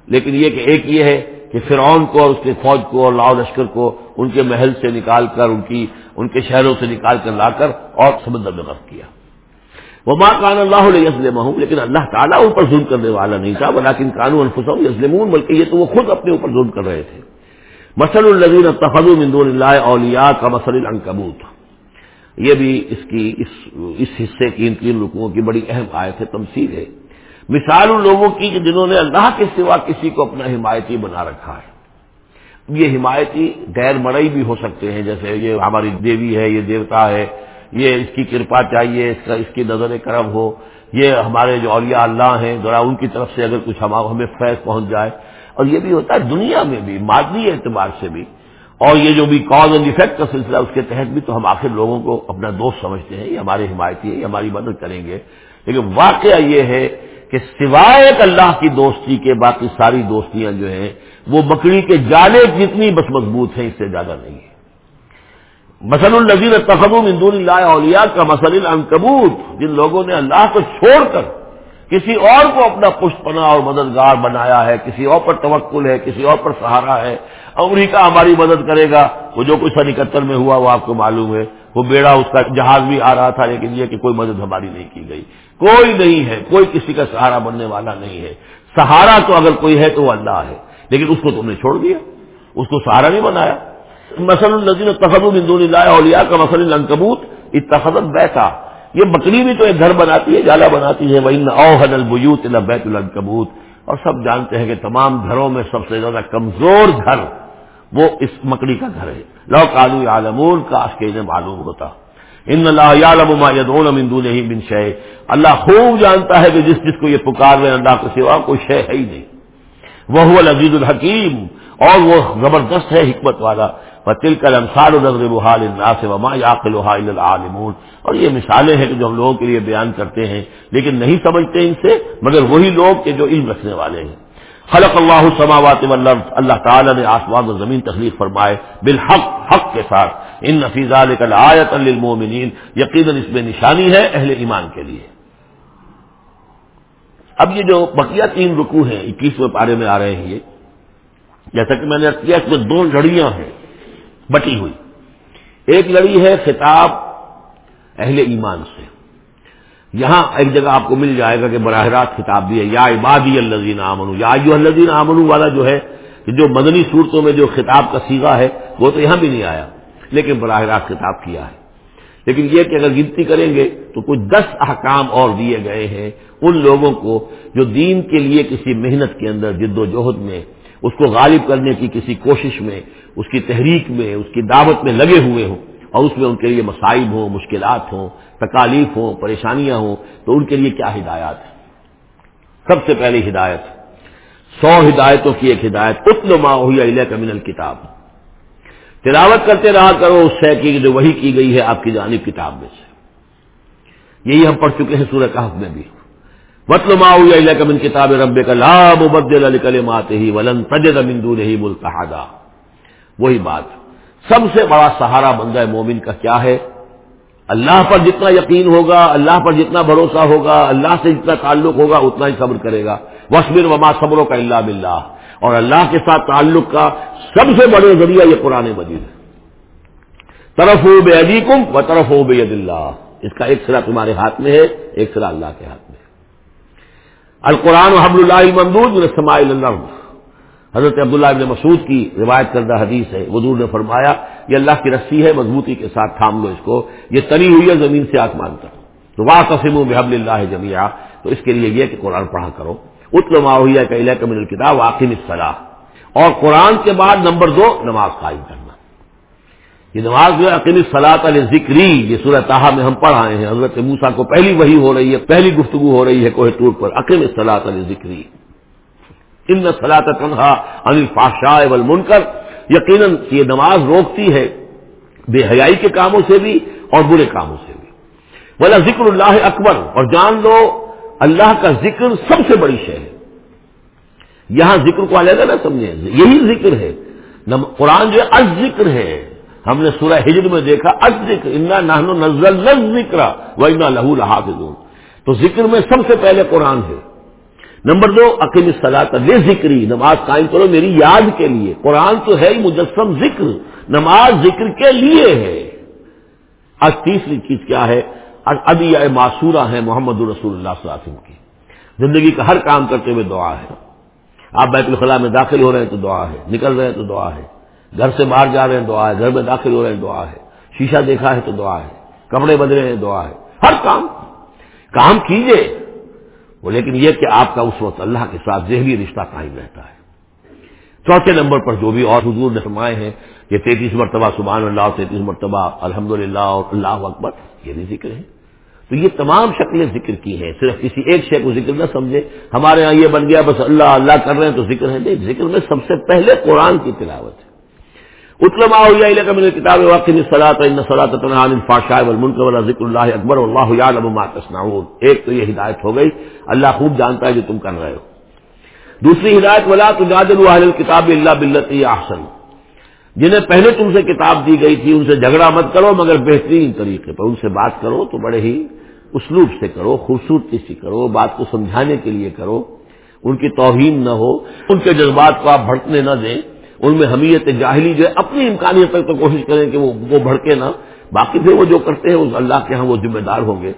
لیکن یہ کہ ایک یہ ہے کہ فرعون کو اور اس کے فوج کو اور لاؤ لشکر کو ان کے محل سے نکال کر ان کی ان کے شہروں سے نکال کر لا کر اور سمندر میں غرق کیا۔ وہ ماں کان اللہ یسلم ہوں لیکن اللہ تعالیٰ ان پر ظلم کرنے والا نہیں تھا بلاکن قانون الفسم یسلم بلکہ یہ تو وہ خود اپنے اوپر ظلم کر رہے تھے۔ مسل النظین تفض مندون اللہ اولیا کا مسل العنکبوت یہ بھی اس کی اس اس حصے کی ان تین رکوؤں کی بڑی اہم آیت ہے تمثیل ہے۔ مثال ان لوگوں کی کہ جنہوں نے اللہ کے سوا کسی کو اپنا حمایتی بنا رکھا ہے۔ یہ حمایتی غیر مرئی بھی ہو سکتے ہیں، جیسے یہ ہماری دیوی ہے، یہ دیوتا ہے، یہ اس کی کرپا چاہیے، اس کا اس کی نظر کرم ہو۔ یہ ہمارے جو اولیاء اللہ ہیں، ذرا ان کی طرف سے اگر کچھ ہمیں فیض پہنچ جائے۔ اور یہ بھی ہوتا ہے دنیا میں بھی، مادی اعتبار سے بھی۔ اور یہ جو بھی کاز اینڈ افیکٹ کا سلسلہ اس کے تحت بھی تو ہم آخر لوگوں کو اپنا دوست سمجھتے ہیں، یہ ہمارے حمایتی ہے یہ ہماری مدد کریں گے۔ لیکن واقعہ یہ ہے کہ سوائے ایک اللہ کی دوستی کے باقی ساری دوستیاں جو ہیں، وہ بکری کے جالے جتنی بس مضبوط ہیں، اس سے زیادہ نہیں ہے مسل النظیر تخدم اندون اللہ اولیا کا مسل العنکبوت، جن لوگوں نے اللہ کو چھوڑ کر کسی اور کو اپنا پشت پنا اور مددگار بنایا ہے، کسی اور پر توکل ہے، کسی اور پر سہارا ہے امریکہ ہماری مدد کرے گا۔ وہ جو کچھ سن اکہتر میں ہوا، وہ آپ کو معلوم ہے۔ وہ بیڑا اس کا جہاز بھی آ رہا تھا، لیکن یہ کہ کوئی مدد ہماری نہیں کی گئی۔ کوئی نہیں ہے، کوئی کسی کا سہارا بننے والا نہیں ہے۔ سہارا تو اگر کوئی ہے تو وہ اللہ ہے، لیکن اس کو تم نے چھوڑ دیا، اس کو سہارا نہیں بنایا۔ مسل النزین تخب دون اللہ اولیا کا مسل الکبوت اتخذت بیتا۔ یہ بکری بھی تو ایک گھر بناتی ہے، جالا بناتی ہے۔ وہ اوہن البیوت بیت الکبوت اور سب جانتے ہیں کہ تمام گھروں میں سب سے زیادہ کمزور گھر وہ اس مکڑی کا گھر ہے۔ لو کالو عالمون کاش کے انہیں معلوم ہوتا۔ ان اللہ عالم یدون من دون من شے اللہ خوب جانتا ہے کہ جس جس کو یہ پکار رہے اللہ کے سوا کوئی شے ہے ہی نہیں۔ وہ العزیز الحکیم۔ اور وہ زبردست ہے حکمت والا۔ تل کل انصار الناس وما يعقلها الا العالمون۔ اور یہ مثالیں ہیں کہ جو ہم لوگوں کے لیے بیان کرتے ہیں، لیکن نہیں سمجھتے ان سے، مگر وہی لوگ کہ جو علم رکھنے والے ہیں۔ خلق اللہ سماوات والارض. اللہ تعالی نے آسمان و زمین تخلیق فرمائے بالحق، حق کے ساتھ. ان نفیزہ کل آیت للمؤمنین. یقیناً اس میں نشانی ہے اہل ایمان کے لیے. اب یہ جو بقیہ تین رکو ہیں، اکیسویں پارے میں آ رہے ہیں یہ. جیسا کہ میں نے کیا اس میں دو لڑیاں ہیں، بٹی ہوئی. ایک لڑی ہے خطاب اہل ایمان سے. یہاں ایک جگہ آپ کو مل جائے گا کہ براہ راست خطاب بھی ہے، یا عبادی الزین آمن یا جو الزین آمن والا جو ہے جو مدنی صورتوں میں جو خطاب کا سیگا ہے، وہ تو یہاں بھی نہیں آیا، لیکن براہ راست خطاب کیا ہے۔ لیکن یہ کہ اگر گنتی کریں گے، تو کچھ دس احکام اور دیے گئے ہیں ان لوگوں کو جو دین کے لیے کسی محنت کے اندر جد و جہد میں، اس کو غالب کرنے کی کسی کوشش میں، اس کی تحریک میں، اس کی دعوت میں لگے ہوئے ہوں۔ اور اس میں ان کے لیے مسائب ہوں، مشکلات ہوں، تکالیف ہوں، پریشانیاں ہوں، تو ان کے لیے کیا ہدایات ہے سب سے پہلی ہدایت، سو ہدایتوں کی ایک ہدایت اتل ما علیہ کمن کتاب تلاوت کرتے رہا کرو، اس شے کی جو وہی کی گئی ہے آپ کی جانب کتاب میں سے۔ یہی ہم پڑھ چکے ہیں سورہ کہف میں بھی۔ وطل ما علیہ کمن کتاب رب کا لاب مبدل علی کلمات ہی ولن تجد من ہی ملتحدہ وہی بات۔ سب سے بڑا سہارا بندہ مومن کا کیا ہے؟ اللہ پر جتنا یقین ہوگا، اللہ پر جتنا بھروسہ ہوگا، اللہ سے جتنا تعلق ہوگا، اتنا ہی صبر کرے گا۔ وسبر وما صبروں کا اللہ بلّہ اور اللہ کے ساتھ تعلق کا سب سے بڑے ذریعہ یہ قرآن مجید ہے۔ طرف ہو بے عدی کم و طرف ہو بے عد اللہ۔ اس کا ایک سرا تمہارے ہاتھ میں ہے، ایک سرا اللہ کے ہاتھ میں القرآن و حب اللہ ممدود سماعل اللہ حضرت عبداللہ ابن مسعود کی روایت کردہ حدیث ہے۔ وزور نے فرمایا، یہ اللہ کی رسی ہے، مضبوطی کے ساتھ تھام لو اس کو۔ یہ تری ہوئی ہے، زمین سے آسمان تک تو واہ قسم و بحب اللہ جمیا تو اس کے لیے یہ کہ قرآن پڑھا کرو۔ اتل ماحیہ کا علیہ کمن الکتاب واقعی صلاح اور قرآن کے بعد نمبر دو، نماز قائم کرنا۔ یہ نماز جو ہے عقیم صلاح علیہ ذکری یہ سورہ تاہا میں ہم پڑھ آئے ہیں۔ حضرت موسا کو پہلی وہی ہو رہی ہے، پہلی گفتگو ہو رہی ہے کوہ ٹور پر۔ عقیم صلاح علیہ ذکری ان صلاح تنہا انل فاشاہ من یقیناً یہ نماز روکتی ہے بے حیائی کے کاموں سے بھی اور برے کاموں سے بھی۔ بولا ذکر اللہ اکبر اور جان لو، اللہ کا ذکر سب سے بڑی شے ہے۔ یہاں ذکر کو علیحدہ نہ سمجھے یہی ذکر ہے۔ قرآن جو ہے ذکر ہے۔ ہم نے سورہ ہجر میں دیکھا ذکر انا نہنو نزل ذکر و انا لہو لحافظ تو ذکر میں سب سے پہلے قرآن ہے۔ نمبر دو عقیم صلاح لے ذکری، نماز قائم کرو میری یاد کے لیے۔ قرآن تو ہے ہی مجسم ذکر، نماز ذکر کے لیے ہے۔ آج تیسری چیز کیا ہے؟ ابھی معصورہ ہے محمد الرسول اللہ صلی اللہ علیہ وسلم کی۔ زندگی کا ہر کام کرتے ہوئے دعا ہے۔ آپ بیت الخلاء میں داخل ہو رہے ہیں تو دعا ہے۔ نکل رہے ہیں تو دعا ہے۔ گھر سے باہر جا رہے ہیں دعا ہے۔ گھر میں داخل ہو رہے ہیں دعا ہے۔ شیشہ دیکھا ہے تو دعا ہے۔ کپڑے بدلے ہیں دعا ہے۔ ہر کام۔ کام کیجیے وہ لیکن یہ کہ آپ کا اس وقت اللہ کے ساتھ ذہنی رشتہ قائم رہتا ہے۔ چوتھے نمبر پر جو بھی اور حضور نے فرمائے ہیں یہ تینتیس مرتبہ سبحان اللہ، تینتیس مرتبہ الحمد للہ اور اللہ اکبر، یہ بھی ذکر ہے۔ تو یہ تمام شکلیں ذکر کی ہیں، صرف کسی ایک شے کو ذکر نہ سمجھے۔ ہمارے ہاں یہ بن گیا، بس اللہ اللہ کر رہے ہیں تو ذکر ہے۔ نہیں، ذکر میں سب سے پہلے قرآن کی تلاوت ہے۔ اتلما من کتاب واقعی صلاح صلاح فاشا والا ذکر اللہ اکبر اللہ ما تصنعون ایک تو یہ ہدایت ہو گئی اللہ خوب جانتا ہے جو تم کر رہے ہو دوسری ہدایت ولا تجادل اہل الکتاب اللہ بلتی احسن جنہیں پہلے تم سے کتاب دی گئی تھی ان سے جھگڑا مت کرو مگر بہترین طریقے پر ان سے بات کرو تو بڑے ہی اسلوب سے کرو خوبصورتی سے کرو بات کو سمجھانے کے لیے کرو ان کی توہین نہ ہو ان کے جذبات کو آپ بھڑکنے نہ دیں ان میں حمیت جاہلی جو ہے، اپنی امکانیت تک تو کوشش کریں کہ وہ وہ بھڑکے نہ۔ باقی پھر وہ جو کرتے ہیں اللہ کے ہاں وہ ذمہ دار ہوں گے۔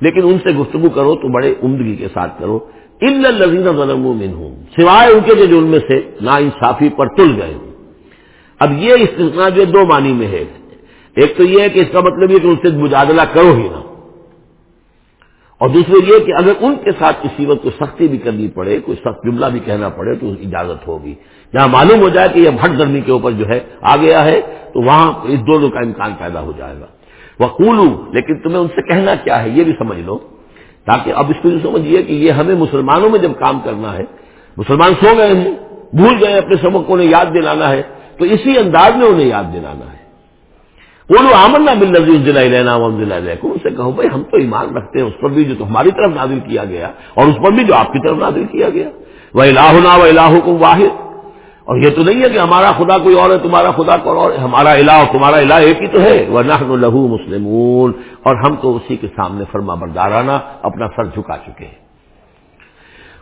لیکن ان سے گفتگو کرو تو بڑے عمدگی کے ساتھ کرو۔ ان لذین ظلم ہوں سوائے ان کے جو ان میں سے نا انصافی پر تل گئے ہوں۔ اب یہ استثناء جو دو معنی میں ہے۔ ایک تو یہ ہے کہ اس کا مطلب یہ کہ ان سے مجادلہ کرو ہی نہ۔ اور دوسرے یہ کہ اگر ان کے ساتھ کسی وقت کوئی سختی بھی کرنی پڑے، کوئی سخت جملہ بھی کہنا پڑے، تو اجازت ہوگی۔ جہاں معلوم ہو جائے کہ یہ بھٹ گرمی کے اوپر جو ہے آ گیا ہے، تو وہاں اس دونوں کا امکان پیدا ہو جائے گا۔ وہ لیکن تمہیں ان سے کہنا کیا ہے یہ بھی سمجھ لو، تاکہ اب اس کو سمجھیے کہ یہ ہمیں مسلمانوں میں جب کام کرنا ہے، مسلمان سو گئے ہیں، بھول گئے اپنے سبق کو انہیں یاد دلانا ہے، تو اسی انداز میں انہیں یاد دلانا ہے۔ وہ لوگ آمن نہ مل رہی ضلع لینا ضلع ان سے کہو بھائی ہم تو ایمان رکھتے ہیں، اس پر بھی جو تو ہماری طرف نازل کیا گیا اور اس پر بھی جو آپ کی طرف نازل کیا گیا۔ وہ الہ نہ وہ الہ کو واحد۔ اور یہ تو نہیں ہے کہ ہمارا خدا کوئی اور ہے، تمہارا خدا کوئی اور ہے؟ ہمارا الہ اور تمہارا الہ ایک ہی تو ہے۔ وہ نہ لہو مسلمون۔ اور ہم تو اسی کے سامنے فرما بردارانہ اپنا سر جھکا چکے ہیں۔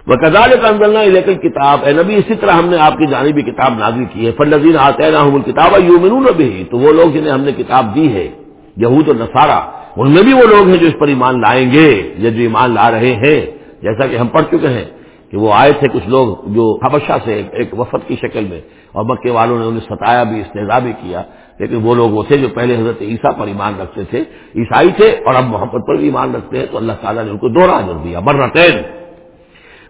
وہ کزال کا لیکن کتاب اے نبی، اسی طرح ہم نے آپ کی جانبی کتاب نازل کی ہے۔ فن فلزین آتے نہ کتاب یومن بھی تو وہ لوگ جنہیں ہم نے کتاب دی ہے، یہود و نصارہ، ان میں بھی وہ لوگ ہیں جو اس پر ایمان لائیں گے، یا جو ایمان لا رہے ہیں، جیسا کہ ہم پڑھ چکے ہیں۔ کہ وہ آئے تھے کچھ لوگ جو حبشہ سے ایک وفد کی شکل میں اور مکے والوں نے انہیں ستایا بھی استحضا بھی کیا۔ لیکن وہ لوگ وہ تھے جو پہلے حضرت عیسیٰ پر ایمان رکھتے تھے۔ عیسائی تھے اور اب محمد پر بھی ایمان رکھتے ہیں، تو اللہ تعالیٰ نے ان کو دوہرا اجر دیا۔ برتین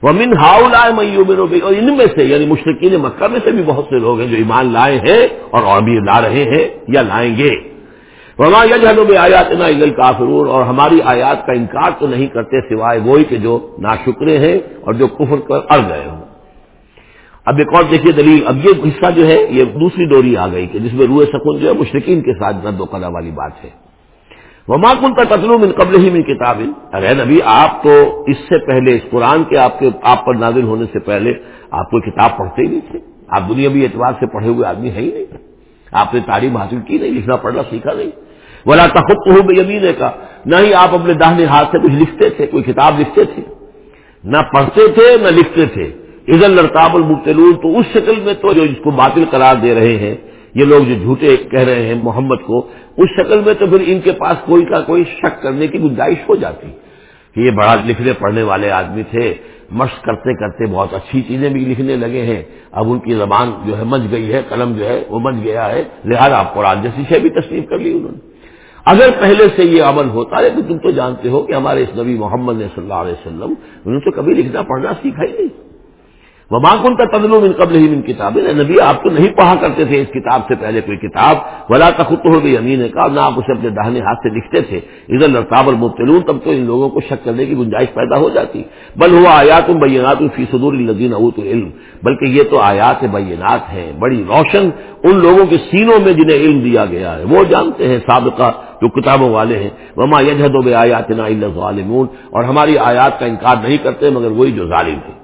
وہ من ہاؤ لائے میو اور ان میں سے یعنی مشرقین مکہ میں سے بھی بہت سے لوگ ہیں جو ایمان لائے ہیں اور ابھی لا رہے ہیں یا لائیں گے۔ وما یجہدو بے آیات نا عگل کافرور اور ہماری آیات کا انکار تو نہیں کرتے سوائے وہی کہ جو ناشکرے ہیں اور جو کفر کر اڑ گئے ہوں۔ اب ایک اور دیکھیے دلیل، اب یہ حصہ جو ہے، یہ دوسری ڈوری آ گئی کہ جس میں روئے سکون جو ہے مشرقین کے ساتھ رد و قدا والی بات ہے۔ وما کن کا تطلوم ان قبل ہی من کتاب ارے نبی، آپ تو اس سے پہلے، اس قرآن کے آپ کے، آپ پر نازل ہونے سے پہلے آپ کو کتاب پڑھتے ہی نہیں تھے۔ آپ دنیا بھی اعتبار سے پڑھے ہوئے آدمی ہے ہی نہیں۔ آپ نے تعلیم حاصل کی نہیں، لکھنا پڑھنا سیکھا نہیں۔ بولا تخت ہو یمینے کا نہ ہی آپ اپنے داہنے ہاتھ سے کچھ لکھتے تھے، کوئی کتاب لکھتے تھے۔ نہ پڑھتے تھے، نہ لکھتے تھے۔ ادھر لڑتاب المبتلون۔ تو اس شکل میں تو جو اس کو باطل قرار دے رہے ہیں، یہ لوگ جو جھوٹے کہہ رہے ہیں محمد کو، اس شکل میں تو پھر ان کے پاس کوئی کا کوئی شک کرنے کی گنجائش ہو جاتی۔ کہ یہ بڑا لکھنے پڑھنے والے آدمی تھے۔ مشق کرتے کرتے بہت اچھی چیزیں بھی لکھنے لگے ہیں۔ اب ان کی زبان جو ہے مچ گئی ہے، قلم جو ہے، وہ مچ گیا ہے۔ لہٰذا آپ قرآن جیسی شے بھی تسلیم کر لی انہوں نے۔ اگر پہلے سے یہ عمل ہوتا ہے تو تم تو جانتے ہو کہ ہمارے اس نبی محمد صلی اللہ علیہ وسلم انہوں نے تو کبھی لکھنا پڑھنا سیکھا ہی نہیں۔ وہ ماں کا تدلوم ان قبل ہی ان کتابیں نبی، آپ تو نہیں پڑھا کرتے تھے اس کتاب سے پہلے کوئی کتاب۔ ولا تخت ہو گئی امین کا نہ آپ اسے اپنے دہنے ہاتھ سے لکھتے تھے۔ ادھر لڑتاب المبتلون۔ تب تو ان لوگوں کو شک کرنے کی گنجائش پیدا ہو جاتی۔ بل ہوا آیات بینات فی صدور الدین ابوت علم بلکہ یہ تو آیات بینات ہیں۔ بڑی روشن ان لوگوں کے سینوں میں جنہیں علم دیا گیا ہے۔ وہ جانتے ہیں، سابقہ جو کتابوں والے ہیں۔ وما یجہد و بے آیات نا ظالمون اور ہماری آیات کا انکار نہیں کرتے مگر وہی جو ظالم ہے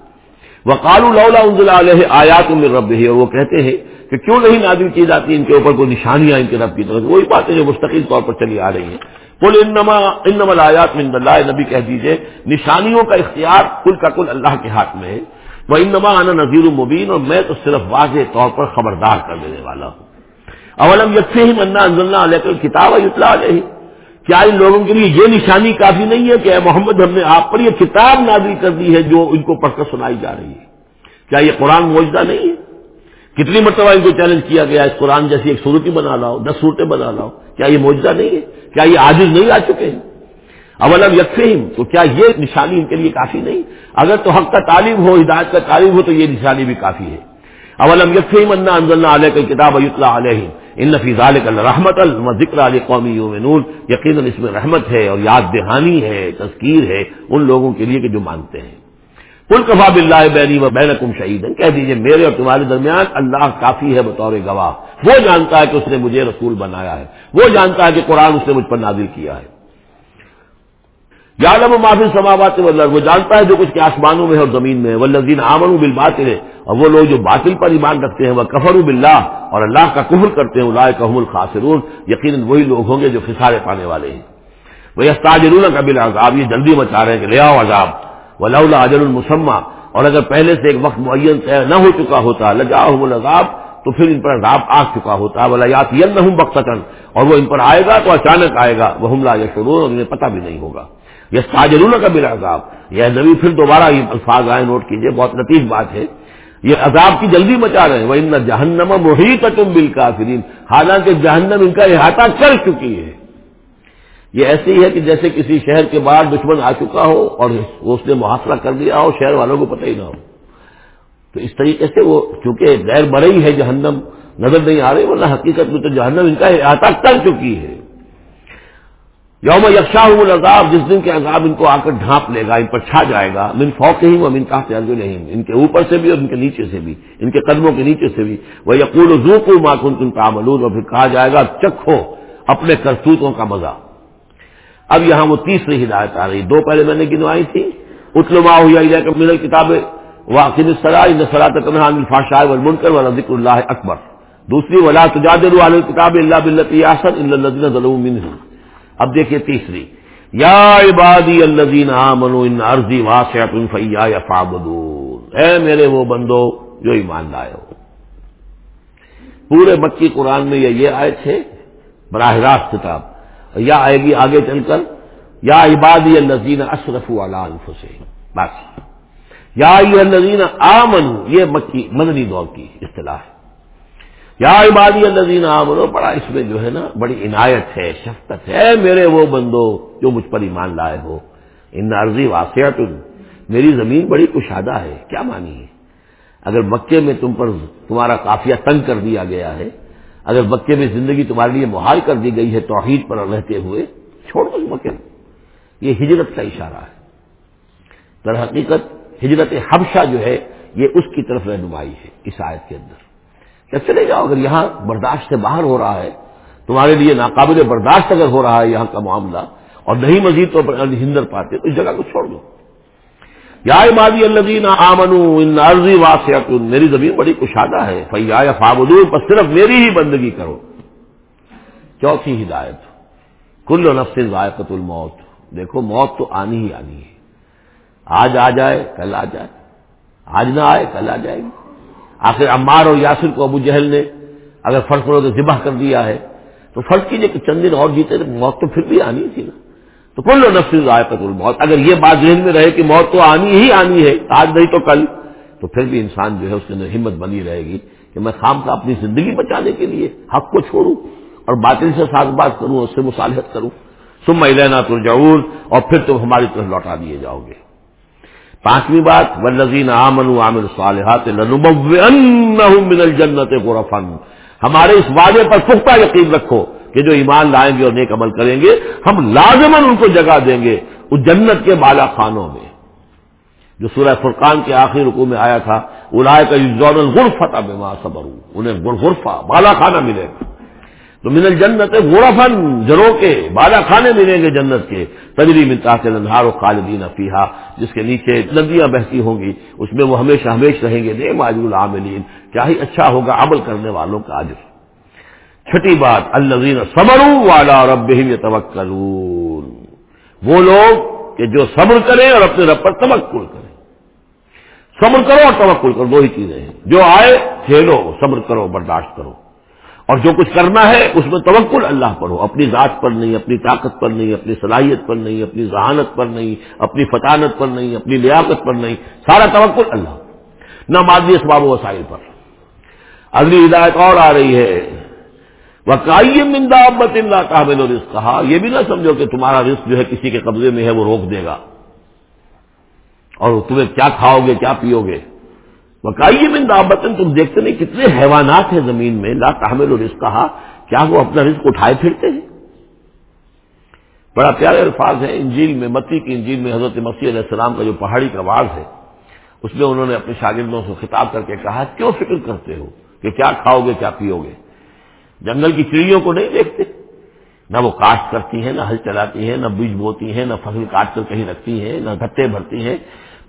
وقال اللہ انزل علیہ آیات میں رب ہے اور وہ کہتے ہیں کہ کیوں نہیں نازل کی جاتی ان کے اوپر کوئی نشانیاں ان کے رب کی طرف وہی باتیں جو مستقل طور پر چلی آ رہی ہیں۔ کل انما انما آیات من اللہ نبی کہہ دیجیے، نشانیوں کا اختیار کل کا کل اللہ کے ہاتھ میں ہے۔ وہ انما آنا نذیر المبین اور میں تو صرف واضح طور پر خبردار کر دینے والا ہوں۔ اولم یکفی ہی منا انزلنا علیہ کتاب یتلا علیہ کیا ان لوگوں کے لیے یہ نشانی کافی نہیں ہے کہ اے محمد ہم نے آپ پر یہ کتاب نازل کر دی ہے جو ان کو پڑھ کر سنائی جا رہی ہے؟ کیا یہ قرآن موجودہ نہیں ہے؟ کتنی مرتبہ ان کو چیلنج کیا گیا اس قرآن جیسی ایک صورت بنا لاؤ، دس صورتیں بنا لاؤ۔ کیا یہ موجودہ نہیں ہے؟ کیا یہ عاجز نہیں آ چکے ہیں؟ اولم یکفیم تو کیا یہ نشانی ان کے لیے کافی نہیں؟ اگر تو حق کا تعلیم ہو، ہدایت کا تعلیم ہو، تو یہ نشانی بھی کافی ہے۔ اولم یکفیم انا انزلنا علیہ کا کتاب یتلا علیہ ان نفیز رحمت ذکر علیہ قومی یومنون یقیناً اس میں رحمت ہے اور یاد دہانی ہے تذکیر ہے ان لوگوں کے لیے کہ جو مانتے ہیں کل کفا بلّہ بینی و بین کم شہید کہہ دیجیے میرے اور تمہارے درمیان اللہ کافی ہے بطور گواہ وہ جانتا ہے کہ اس نے مجھے رسول بنایا ہے وہ جانتا ہے کہ قرآن اس نے مجھ پر نازل کیا ہے یادم معافی سماوات وہ جانتا ہے جو کچھ کے آسمانوں میں ہے اور زمین میں وہ لذین آمن بل باطل ہے اور وہ لوگ جو باطل پر ایمان رکھتے ہیں وہ کفر بلّہ اور اللہ کا کفر کرتے ہیں اللہ کحم الخاصرون یقیناً وہی لوگ ہوں گے جو خسارے پانے والے ہیں۔ وہ استاجرون کا بل عذاب یہ جلدی مچا رہے ہیں کہ لے آؤ عذاب۔ وہ لولا اجر المسمہ اور اگر پہلے سے ایک وقت معین طے نہ ہو چکا ہوتا لجا العذاب، تو پھر ان پر عذاب آ چکا ہوتا۔ بولا یات نہ ہوں اور وہ ان پر آئے گا تو اچانک آئے گا۔ وہ حملہ یا شروع اور انہیں پتہ بھی نہیں ہوگا۔ یہ تاجرون کا بلا عذاب یہ نبی پھر دوبارہ یہ الفاظ آئے، نوٹ کیجیے، بہت لطیف بات ہے۔ یہ عذاب کی جلدی مچا رہے ہیں۔ وہ ان جہنم محیط تم بل حالانکہ جہنم ان کا احاطہ کر چکی ہے۔ یہ ایسے ہی ہے کہ جیسے کسی شہر کے بعد دشمن آ چکا ہو اور اس نے محاصرہ کر دیا ہو، شہر والوں کو پتہ ہی نہ ہو۔ تو اس طریقے سے وہ چونکہ غیر برئی ہے جہنم، نظر نہیں آ رہی، ورنہ حقیقت میں تو جہنم ان کا احاطہ کر چکی ہے۔ یوم یکشا ہوں العذاب، جس دن کے عذاب ان کو آ کر ڈھانپ لے گا، ان پر چھا جائے گا، من فوق ہی وہ من کہتے نہیں ان کے اوپر سے بھی اور ان کے نیچے سے بھی، ان کے قدموں کے نیچے سے بھی۔ وہ یقول ذوق ماکن تم تعملون، اور پھر کہا جائے گا، چکھو اپنے کرتوتوں کا مزہ۔ اب یہاں وہ تیسری ہدایت آ رہی دو پہلے میں نے گنوائی تھی۔ اتلما ہوا کہ میرے کتاب واقع سرا تکنحان الفاشائے والمنکر والا ذکر اللہ اکبر۔ دوسری، ولا تجادل والے کتاب اللہ بلتی آسن اللہ ظلم اب دیکھیے تیسری، یا عبادی الذین آمنوا ان ارضی واسعت فیا فعبدون اے میرے وہ بندو جو ایمان لائے ہو۔ پورے مکی قرآن میں یہ آئے تھے براہ راست کتاب۔ یا آئے گی آگے چل کر، یا عبادی النزین اشرف والا بس۔ یا النزین آمن یہ مکی، مدنی دور کی اصطلاح ہے۔ یا عبادی النزین آمنو بڑا اس میں جو ہے نا، بڑی عنایت ہے، شفقت ہے، میرے وہ بندو جو مجھ پر ایمان لائے ہو۔ ان عرضی واقعات میری زمین بڑی کشادہ ہے، کیا مانی ہے؟ اگر مکے میں تم پر تمہارا کافیہ تنگ کر دیا گیا ہے، اگر مکے میں زندگی تمہارے لیے محال کر دی گئی ہے توحید پر رہتے ہوئے، چھوڑ دو مکے میں یہ ہجرت کا اشارہ ہے۔ در حقیقت، ہجرت حبشہ جو ہے، یہ اس کی طرف رہنمائی ہے، اس آیت کے اندر۔ کیا چلے جاؤ، اگر یہاں برداشت سے باہر ہو رہا ہے، تمہارے لیے ناقابل برداشت اگر ہو رہا ہے یہاں کا معاملہ، اور نہیں مزید تو ہندر پاتے، تو اس جگہ کو چھوڑ دو۔ یا عبادی الذین آمنوا ان عرضی واسعت میری زمین بڑی کشادہ ہے، فیا فابدون پر صرف میری ہی بندگی کرو۔ چوتھی ہدایت، کل نفس ذائقت الموت۔ دیکھو، موت تو آنی ہی آنی ہے۔ آج آ جائے، کل آ جائے۔ آج نہ آئے، کل آ جائے گی۔ آخر عمار اور یاسر کو ابو جہل نے اگر فرض کرو تو ذبح کر دیا ہے۔ تو فرض کیجیے کہ چند دن اور جیتے تو موت تو پھر بھی آنی تھی نا۔ تو کل نفس ذائقت الموت اگر یہ بات ذہن میں رہے کہ موت تو آنی ہی آنی ہے، آج نہیں تو کل۔ تو پھر بھی انسان جو ہے اس کے اندر ہمت بنی رہے گی کہ میں خام کا اپنی زندگی بچانے کے لیے حق کو چھوڑوں اور باطل سے ساتھ بات کروں اس سے مصالحت کروں۔ سم میلانا ترجعون اور پھر تم ہماری طرف لوٹا دیے جاؤ گے۔ پانچویں بات ولزین عامن عامر صالحات من الجنت غرفن ہمارے اس وعدے پر پختہ یقین رکھو کہ جو ایمان لائیں گے اور نیک عمل کریں گے، ہم لازمن ان کو جگہ دیں گے اس جنت کے بالا خانوں میں۔ جو سورہ فرقان کے آخری رکو میں آیا تھا الائے کا یوزون الغرفت اب صبر انہیں غرفہ، بالا خانہ ملے گا۔ تو من الجنت غرفن جرو کے بالا خانے ملیں گے جنت کے۔ تجری ملتا سے ننہار و خالدین افیحا جس کے نیچے ندیاں بہتی ہوں گی، اس میں وہ ہمیشہ ہمیش رہیں گے۔ نئے ماجول عاملین کیا ہی اچھا ہوگا عمل کرنے والوں کا عجر چھٹی بات الزین صبر والا رب توکلون وہ لوگ کہ جو صبر کریں اور اپنے رب پر توکل کریں۔ صبر کرو اور توکل کرو، دو ہی چیزیں ہیں۔ جو آئے، کھیلو، صبر کرو، برداشت کرو۔ اور جو کچھ کرنا ہے اس میں توکل اللہ پر ہو، اپنی ذات پر نہیں، اپنی طاقت پر نہیں، اپنی صلاحیت پر نہیں، اپنی ذہانت پر نہیں، اپنی فطانت پر نہیں، اپنی لیاقت پر نہیں، سارا توکل اللہ نہ مادی اسباب و وسائل پر۔ اگلی ہدایت اور آ رہی ہے۔ وقائی مندا ابت اللہ کامل و رسک کہا یہ بھی نہ سمجھو کہ تمہارا رزق جو ہے کسی کے قبضے میں ہے، وہ روک دے گا۔ اور تمہیں کیا کھاؤ گے، کیا پیو گے؟ وقائی من دابتن، تم دیکھتے نہیں کتنے حیوانات ہیں زمین میں، لا تحمل رزق کہا کیا وہ اپنا رزق اٹھائے پھرتے ہیں؟ بڑا پیارے الفاظ ہے انجیل میں، متی کی انجیل میں حضرت مسیح علیہ السلام کا جو پہاڑی کا واز ہے، اس میں انہوں نے اپنے شاگردوں سے خطاب کر کے کہا، کیوں فکر کرتے ہو کہ کیا کھاؤ گے کیا پیو گے جنگل کی چڑیوں کو نہیں دیکھتے؟ نہ وہ کاشت کرتی ہیں، نہ ہل چلاتی ہیں، نہ بیج بوتی ہیں، نہ فصل کاٹ کر کہیں رکھتی ہیں، نہ گھٹے بھرتی ہیں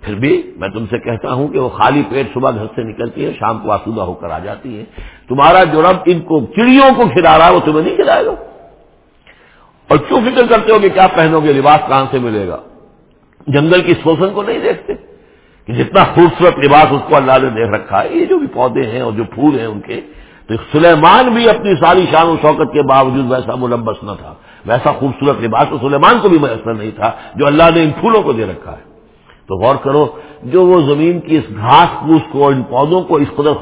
پھر بھی میں تم سے کہتا ہوں کہ وہ خالی پیٹ صبح گھر سے نکلتی ہے، شام کو آسودہ ہو کر آ جاتی ہے۔ تمہارا جو رب ان کو چڑیوں کو کھلا رہا ہے، وہ تمہیں نہیں کھلائے گا۔ اور کیوں فکر کرتے ہو کہ کیا پہنو گے؟ لباس کہاں سے ملے گا؟ جنگل کی سوسن کو نہیں دیکھتے؟ کہ جتنا خوبصورت لباس اس کو اللہ نے دیکھ رکھا ہے، یہ جو بھی پودے ہیں اور جو پھول ہیں ان کے، تو سلیمان بھی اپنی ساری شان و شوکت کے باوجود ویسا ملبس نہ تھا۔ ویسا خوبصورت لباس تو سلیمان کو بھی میسر نہیں تھا، جو اللہ نے ان پھولوں کو دے رکھا ہے۔ تو غور کرو، جو وہ زمین کی اس گھاس پھوس کو ان پودوں کو اس قدر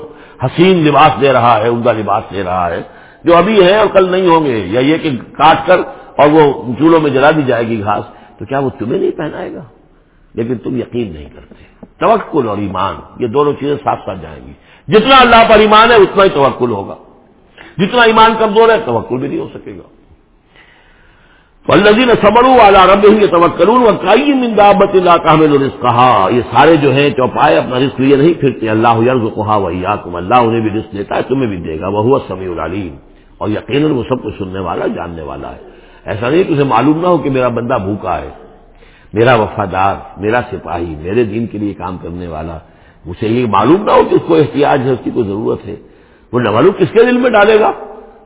حسین لباس دے رہا ہے، عمدہ لباس دے رہا ہے، جو ابھی ہے اور کل نہیں ہوں گے، یا یہ کہ کاٹ کر اور وہ چولہوں میں جلا دی جائے گی گھاس، تو کیا وہ تمہیں نہیں پہنائے گا؟ لیکن تم یقین نہیں کرتے۔ توکل اور ایمان، یہ دونوں چیزیں ساتھ ساتھ جائیں گی۔ جتنا اللہ پر ایمان ہے، اتنا ہی توکل ہوگا۔ جتنا ایمان کمزور ہے، توکل بھی نہیں ہو سکے گا۔ الزین صبر والا رب ہی توکلون اور کئی مندابت اللہ کا ہمیں یہ سارے جو ہیں چوپائے اپنا رسک لیے نہیں پھرتے۔ اللہ یرز کہا وہی تم اللہ انہیں بھی رسک دیتا ہے، تمہیں بھی دے گا۔ وہ سمیع العلیم۔ اور یقیناً وہ سب کچھ سننے والا، جاننے والا ہے۔ ایسا نہیں کہ اسے معلوم نہ ہو کہ میرا بندہ بھوکا ہے، میرا وفادار، میرا سپاہی، میرے دین کے لیے کام کرنے والا۔ اسے یہ معلوم نہ ہو کہ اس کو احتیاط ہے، اس کی کوئی ضرورت ہے۔ وہ نہ معلوم کس کے دل میں ڈالے گا؟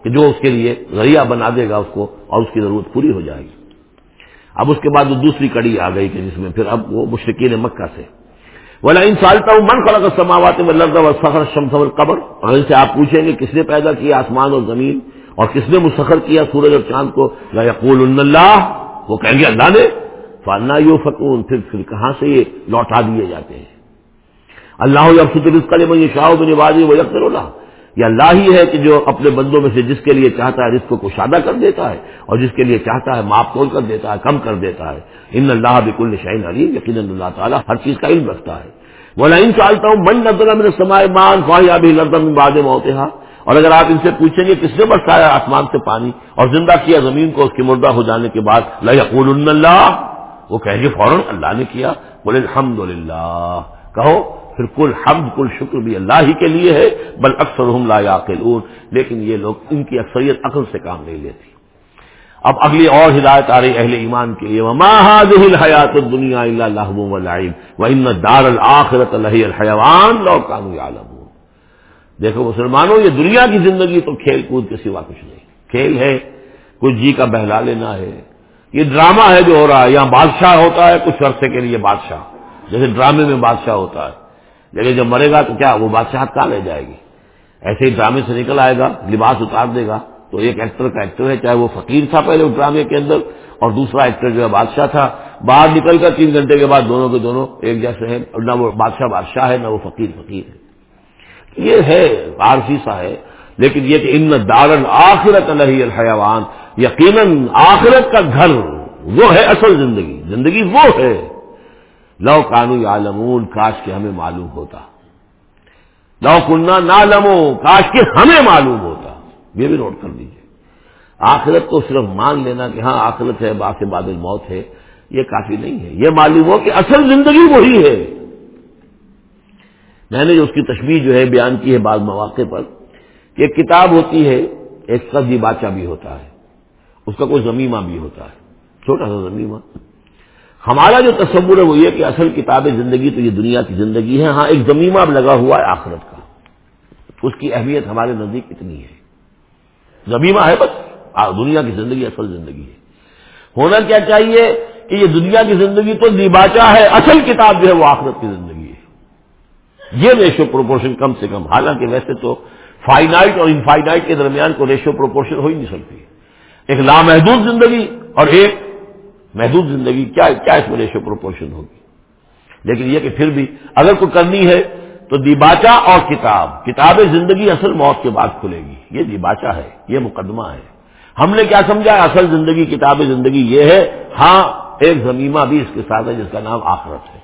کہ جو اس کے لیے ذریعہ بنا دے گا اس کو اور اس کی ضرورت پوری ہو جائے گی۔ اب اس کے بعد وہ دوسری کڑی آ گئی کہ جس میں پھر اب وہ مشرقین مکہ سے۔ بولا ان سالتا ہوں من خلا کا سماوات میں لفظ فخر شمس قبر اور ان سے آپ پوچھیں گے کس نے پیدا کیا آسمان اور زمین اور کس نے مسخر کیا سورج اور چاند کو یقول اللہ وہ کہیں گے اللہ نے فانا یو فکون پھر پھر کہاں سے یہ لوٹا دیے جاتے ہیں اللہ میں شاہ بن بازی وہ یکر اللہ یہ اللہ ہی ہے کہ جو اپنے بندوں میں سے جس کے لیے چاہتا ہے رزق کو کشادہ کر دیتا ہے اور جس کے لیے چاہتا ہے معاف توڑ کر دیتا ہے، کم کر دیتا ہے۔ ان اللہ بکل شعین علی یقین اللہ تعالیٰ ہر چیز کا علم رکھتا ہے۔ وہ لائن چالتا ہوں من نظر میں سمائے مان خواہ ابھی لردن باد موتے اور اگر آپ ان سے پوچھیں گے کس نے برسایا آسمان سے پانی اور زندہ کیا زمین کو، اس کی مردہ ہو جانے کے بعد اللہ۔ وہ کہیں گے فوراً اللہ نے کیا۔ بولے الحمد للہ کہو پھر کل حمد، کل شکر بھی اللہ ہی کے لیے ہے، بل اکثر ہم لا لیکن یہ لوگ ان کی اکثریت عقل سے کام نہیں لیتی اب اگلی اور ہدایت آ رہی اہل ایمان کے لیے حیات دنیا اللہ و دار الآخرت اللہ الحیوان لو کانو عالم دیکھو مسلمانوں، یہ دنیا کی زندگی تو کھیل کود کے سوا کچھ نہیں۔ کھیل ہے کچھ جی کا بہلا لینا ہے۔ یہ ڈرامہ ہے جو ہو رہا ہے، یہاں بادشاہ ہوتا ہے کچھ عرصے کے لیے بادشاہ۔ جیسے ڈرامے میں بادشاہ ہوتا ہے۔ لیکن جب مرے گا تو کیا وہ بادشاہ کہاں لے جائے گی؟ ایسے ہی ڈرامے سے نکل آئے گا، لباس اتار دے گا۔ تو ایک ایکٹر کا ایکٹر ہے، چاہے وہ فقیر تھا پہلے اس ڈرامے کے اندر، اور دوسرا ایکٹر جو ہے بادشاہ تھا۔ باہر نکل کر تین گھنٹے کے بعد دونوں کے دونوں ایک جیسے ہیں نہ وہ بادشاہ بادشاہ ہے، نہ وہ فقیر فقیر ہے۔ یہ ہے عارفی سا ہے۔ لیکن یہ کہ ان دارن آخرت الحی الحیوان، یقیناً آخرت کا گھر وہ ہے اصل زندگی۔ زندگی وہ ہے۔ لو کانو عالمون کاش کے ہمیں معلوم ہوتا۔ لو کنہ نہ کاش کے ہمیں معلوم ہوتا۔ یہ بھی نوٹ کر دیجیے آخرت کو صرف مان لینا کہ ہاں آخرت ہے باس بادل موت ہے، یہ کافی نہیں ہے۔ یہ معلوم ہو کہ اصل زندگی وہی ہے۔ میں نے جو اس کی تشویش جو ہے، بیان کی ہے بعض مواقع پر، کہ ایک کتاب ہوتی ہے، ایک سبزی باچا بھی ہوتا ہے، اس کا کوئی زمیمہ بھی ہوتا ہے۔ چھوٹا سا زمیمہ۔ ہمارا جو تصور ہے وہ یہ کہ اصل کتاب زندگی تو یہ دنیا کی زندگی ہے ہاں ایک زمیمہ لگا ہوا ہے آخرت کا۔ اس کی اہمیت ہمارے نزدیک اتنی ہے۔ زمیمہ ہے بس دنیا کی زندگی اصل زندگی ہے۔ ہونا کیا چاہیے کہ یہ دنیا کی زندگی تو دیباچا ہے، اصل کتاب جو ہے وہ آخرت کی زندگی ہے۔ یہ ریشو پروپورشن کم سے کم، حالانکہ ویسے تو فائنائٹ اور انفائنائٹ کے درمیان کو ریشو پروپورشن ہو ہی نہیں سکتی۔ ایک لامحدود زندگی اور ایک محدود زندگی کیا کیا اس میں ریشو پروپورشن ہوگی؟ لیکن یہ کہ پھر بھی اگر کوئی کرنی ہے تو دیباچا اور کتاب کتاب زندگی اصل موت کے بعد کھلے گی۔ یہ دیباچا ہے، یہ مقدمہ ہے۔ ہم نے کیا سمجھا؟ اصل زندگی، کتاب زندگی یہ ہے ہاں ایک زمیمہ بھی اس کے ساتھ ہے جس کا نام آخرت ہے۔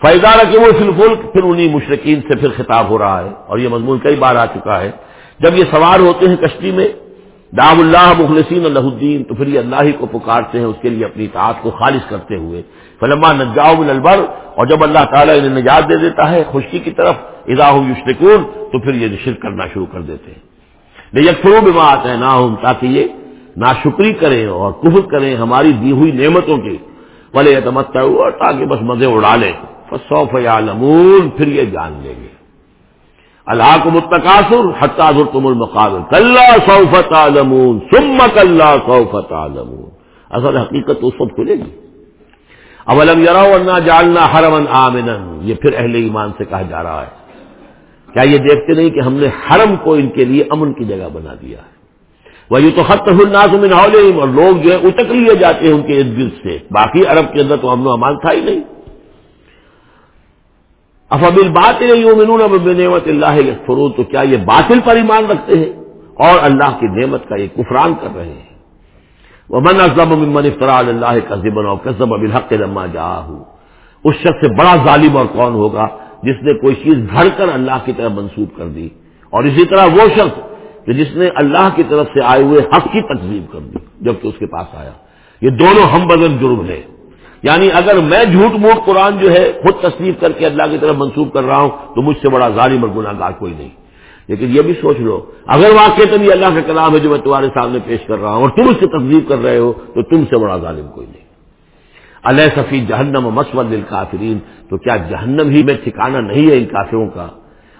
فیضار کے وہ فلفل پھر انہیں مشرقین سے پھر خطاب ہو رہا ہے اور یہ مضمون کئی بار آ چکا ہے۔ جب یہ سوار ہوتے ہیں کشتی میں دام اللہ مخلصین اللہ الدین، تو پھر یہ اللہ ہی کو پکارتے ہیں، اس کے لیے اپنی اطاعت کو خالص کرتے ہوئے۔ فلما نجاؤ البر، اور جب اللہ تعالیٰ انہیں نجات دے دیتا ہے خشکی کی طرف ادا یشرکون، تو پھر یہ شرک کرنا شروع کر دیتے ہیں۔ لیکن بما آتے ہیں نہ تاکہ یہ نا شکری کریں اور کفر کریں ہماری دی ہوئی نعمتوں کی بلے اعتماد ہوا تاکہ بس مزے اڑا لیں۔ سو فیالمون پھر یہ جان لیں گے۔ اللہ کو متقاصر حتہ تم المقابل کلّا سوفت عالمون سم کلّا سوفت عالمون اصل حقیقت اس وقت کھلے گی. اولم یرا ورنہ جالنا حرمن آمن یہ پھر اہل ایمان سے کہا جا رہا ہے. کیا یہ دیکھتے نہیں کہ ہم نے حرم کو ان کے لیے امن کی جگہ بنا دیا ہے؟ وہ یہ تو خط الناس من اور لوگ جو ہے اتک لیے جاتے ہیں ان کے ارد گرد سے. باقی عرب کے اندر تو امن و امان تھا ہی نہیں. افبل بات یومنون بنعمت اللہ فرو تو کیا یہ باطل پر ایمان رکھتے ہیں؟ اور اللہ کی نعمت کا یہ کفران کر رہے ہیں۔ وہ من ازب من اللہ کا ذبن اور کسب اب الحق لما جا اس شخص سے بڑا ظالم اور کون ہوگا؟ جس نے کوئی چیز گھڑ کر اللہ کی طرف منسوخ کر دی۔ اور اسی طرح وہ شخص کہ جس نے اللہ کی طرف سے آئے ہوئے حق کی تقزیب کر دی جبکہ اس کے پاس آیا۔ یہ دونوں ہم بدن جرم ہے یعنی اگر میں جھوٹ موٹ قرآن جو ہے خود تصویر کر کے اللہ کی طرف منسوخ کر رہا ہوں، تو مجھ سے بڑا ظالم اور گناہ گار کوئی نہیں۔ لیکن یہ بھی سوچ لو، اگر واقع تو یہ اللہ کا کلام ہے جو میں تمہارے سامنے پیش کر رہا ہوں اور تم اس سے تصدیق کر رہے ہو، تو تم سے بڑا ظالم کوئی نہیں۔ علیہ صفی جہنم و مسود الکافرین تو کیا جہنم ہی میں ٹھکانا نہیں ہے ان کافروں کا؟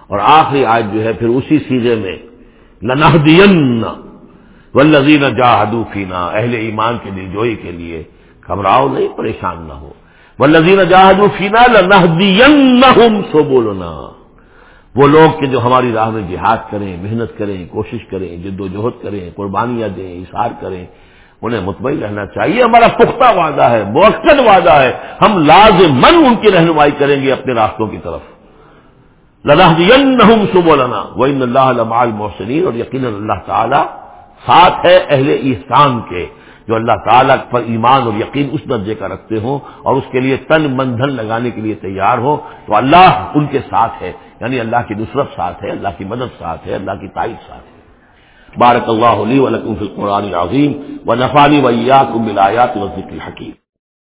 اور آخری آج جو ہے پھر اسی سیزے میں لنحدین ولزین جاہدو فینا، اہل ایمان کے دل جوئی کے لیے۔ گھبراؤ نہیں، پریشان نہ ہو۔ ولزین جاہدو فینا سو بولنا وہ لوگ کہ جو ہماری راہ میں جہاد کریں، محنت کریں، کوشش کریں، جد و جہد کریں، قربانیاں دیں اشار کریں، انہیں مطمئن رہنا چاہیے۔ ہمارا پختہ وعدہ ہے موقع وعدہ ہے۔ ہم لازمن ان کی رہنمائی کریں گے اپنے راستوں کی طرف۔ للہ سبولنا وہ ان اللہ محسنین اور یقیناً اللہ تعالی ساتھ ہے اہل احسان کے۔ جو اللہ تعالیٰ پر ایمان اور یقین اس درجے کا رکھتے ہوں اور اس کے لیے تن بندھن لگانے کے لیے تیار ہوں، تو اللہ ان کے ساتھ ہے۔ یعنی اللہ کی نصرت ساتھ ہے، اللہ کی مدد ساتھ ہے، اللہ کی تائید ساتھ ہے۔ بارک اللہ علی ولکم فی القرآن العظیم و نفانی ویات ملایات و ذکر حکیم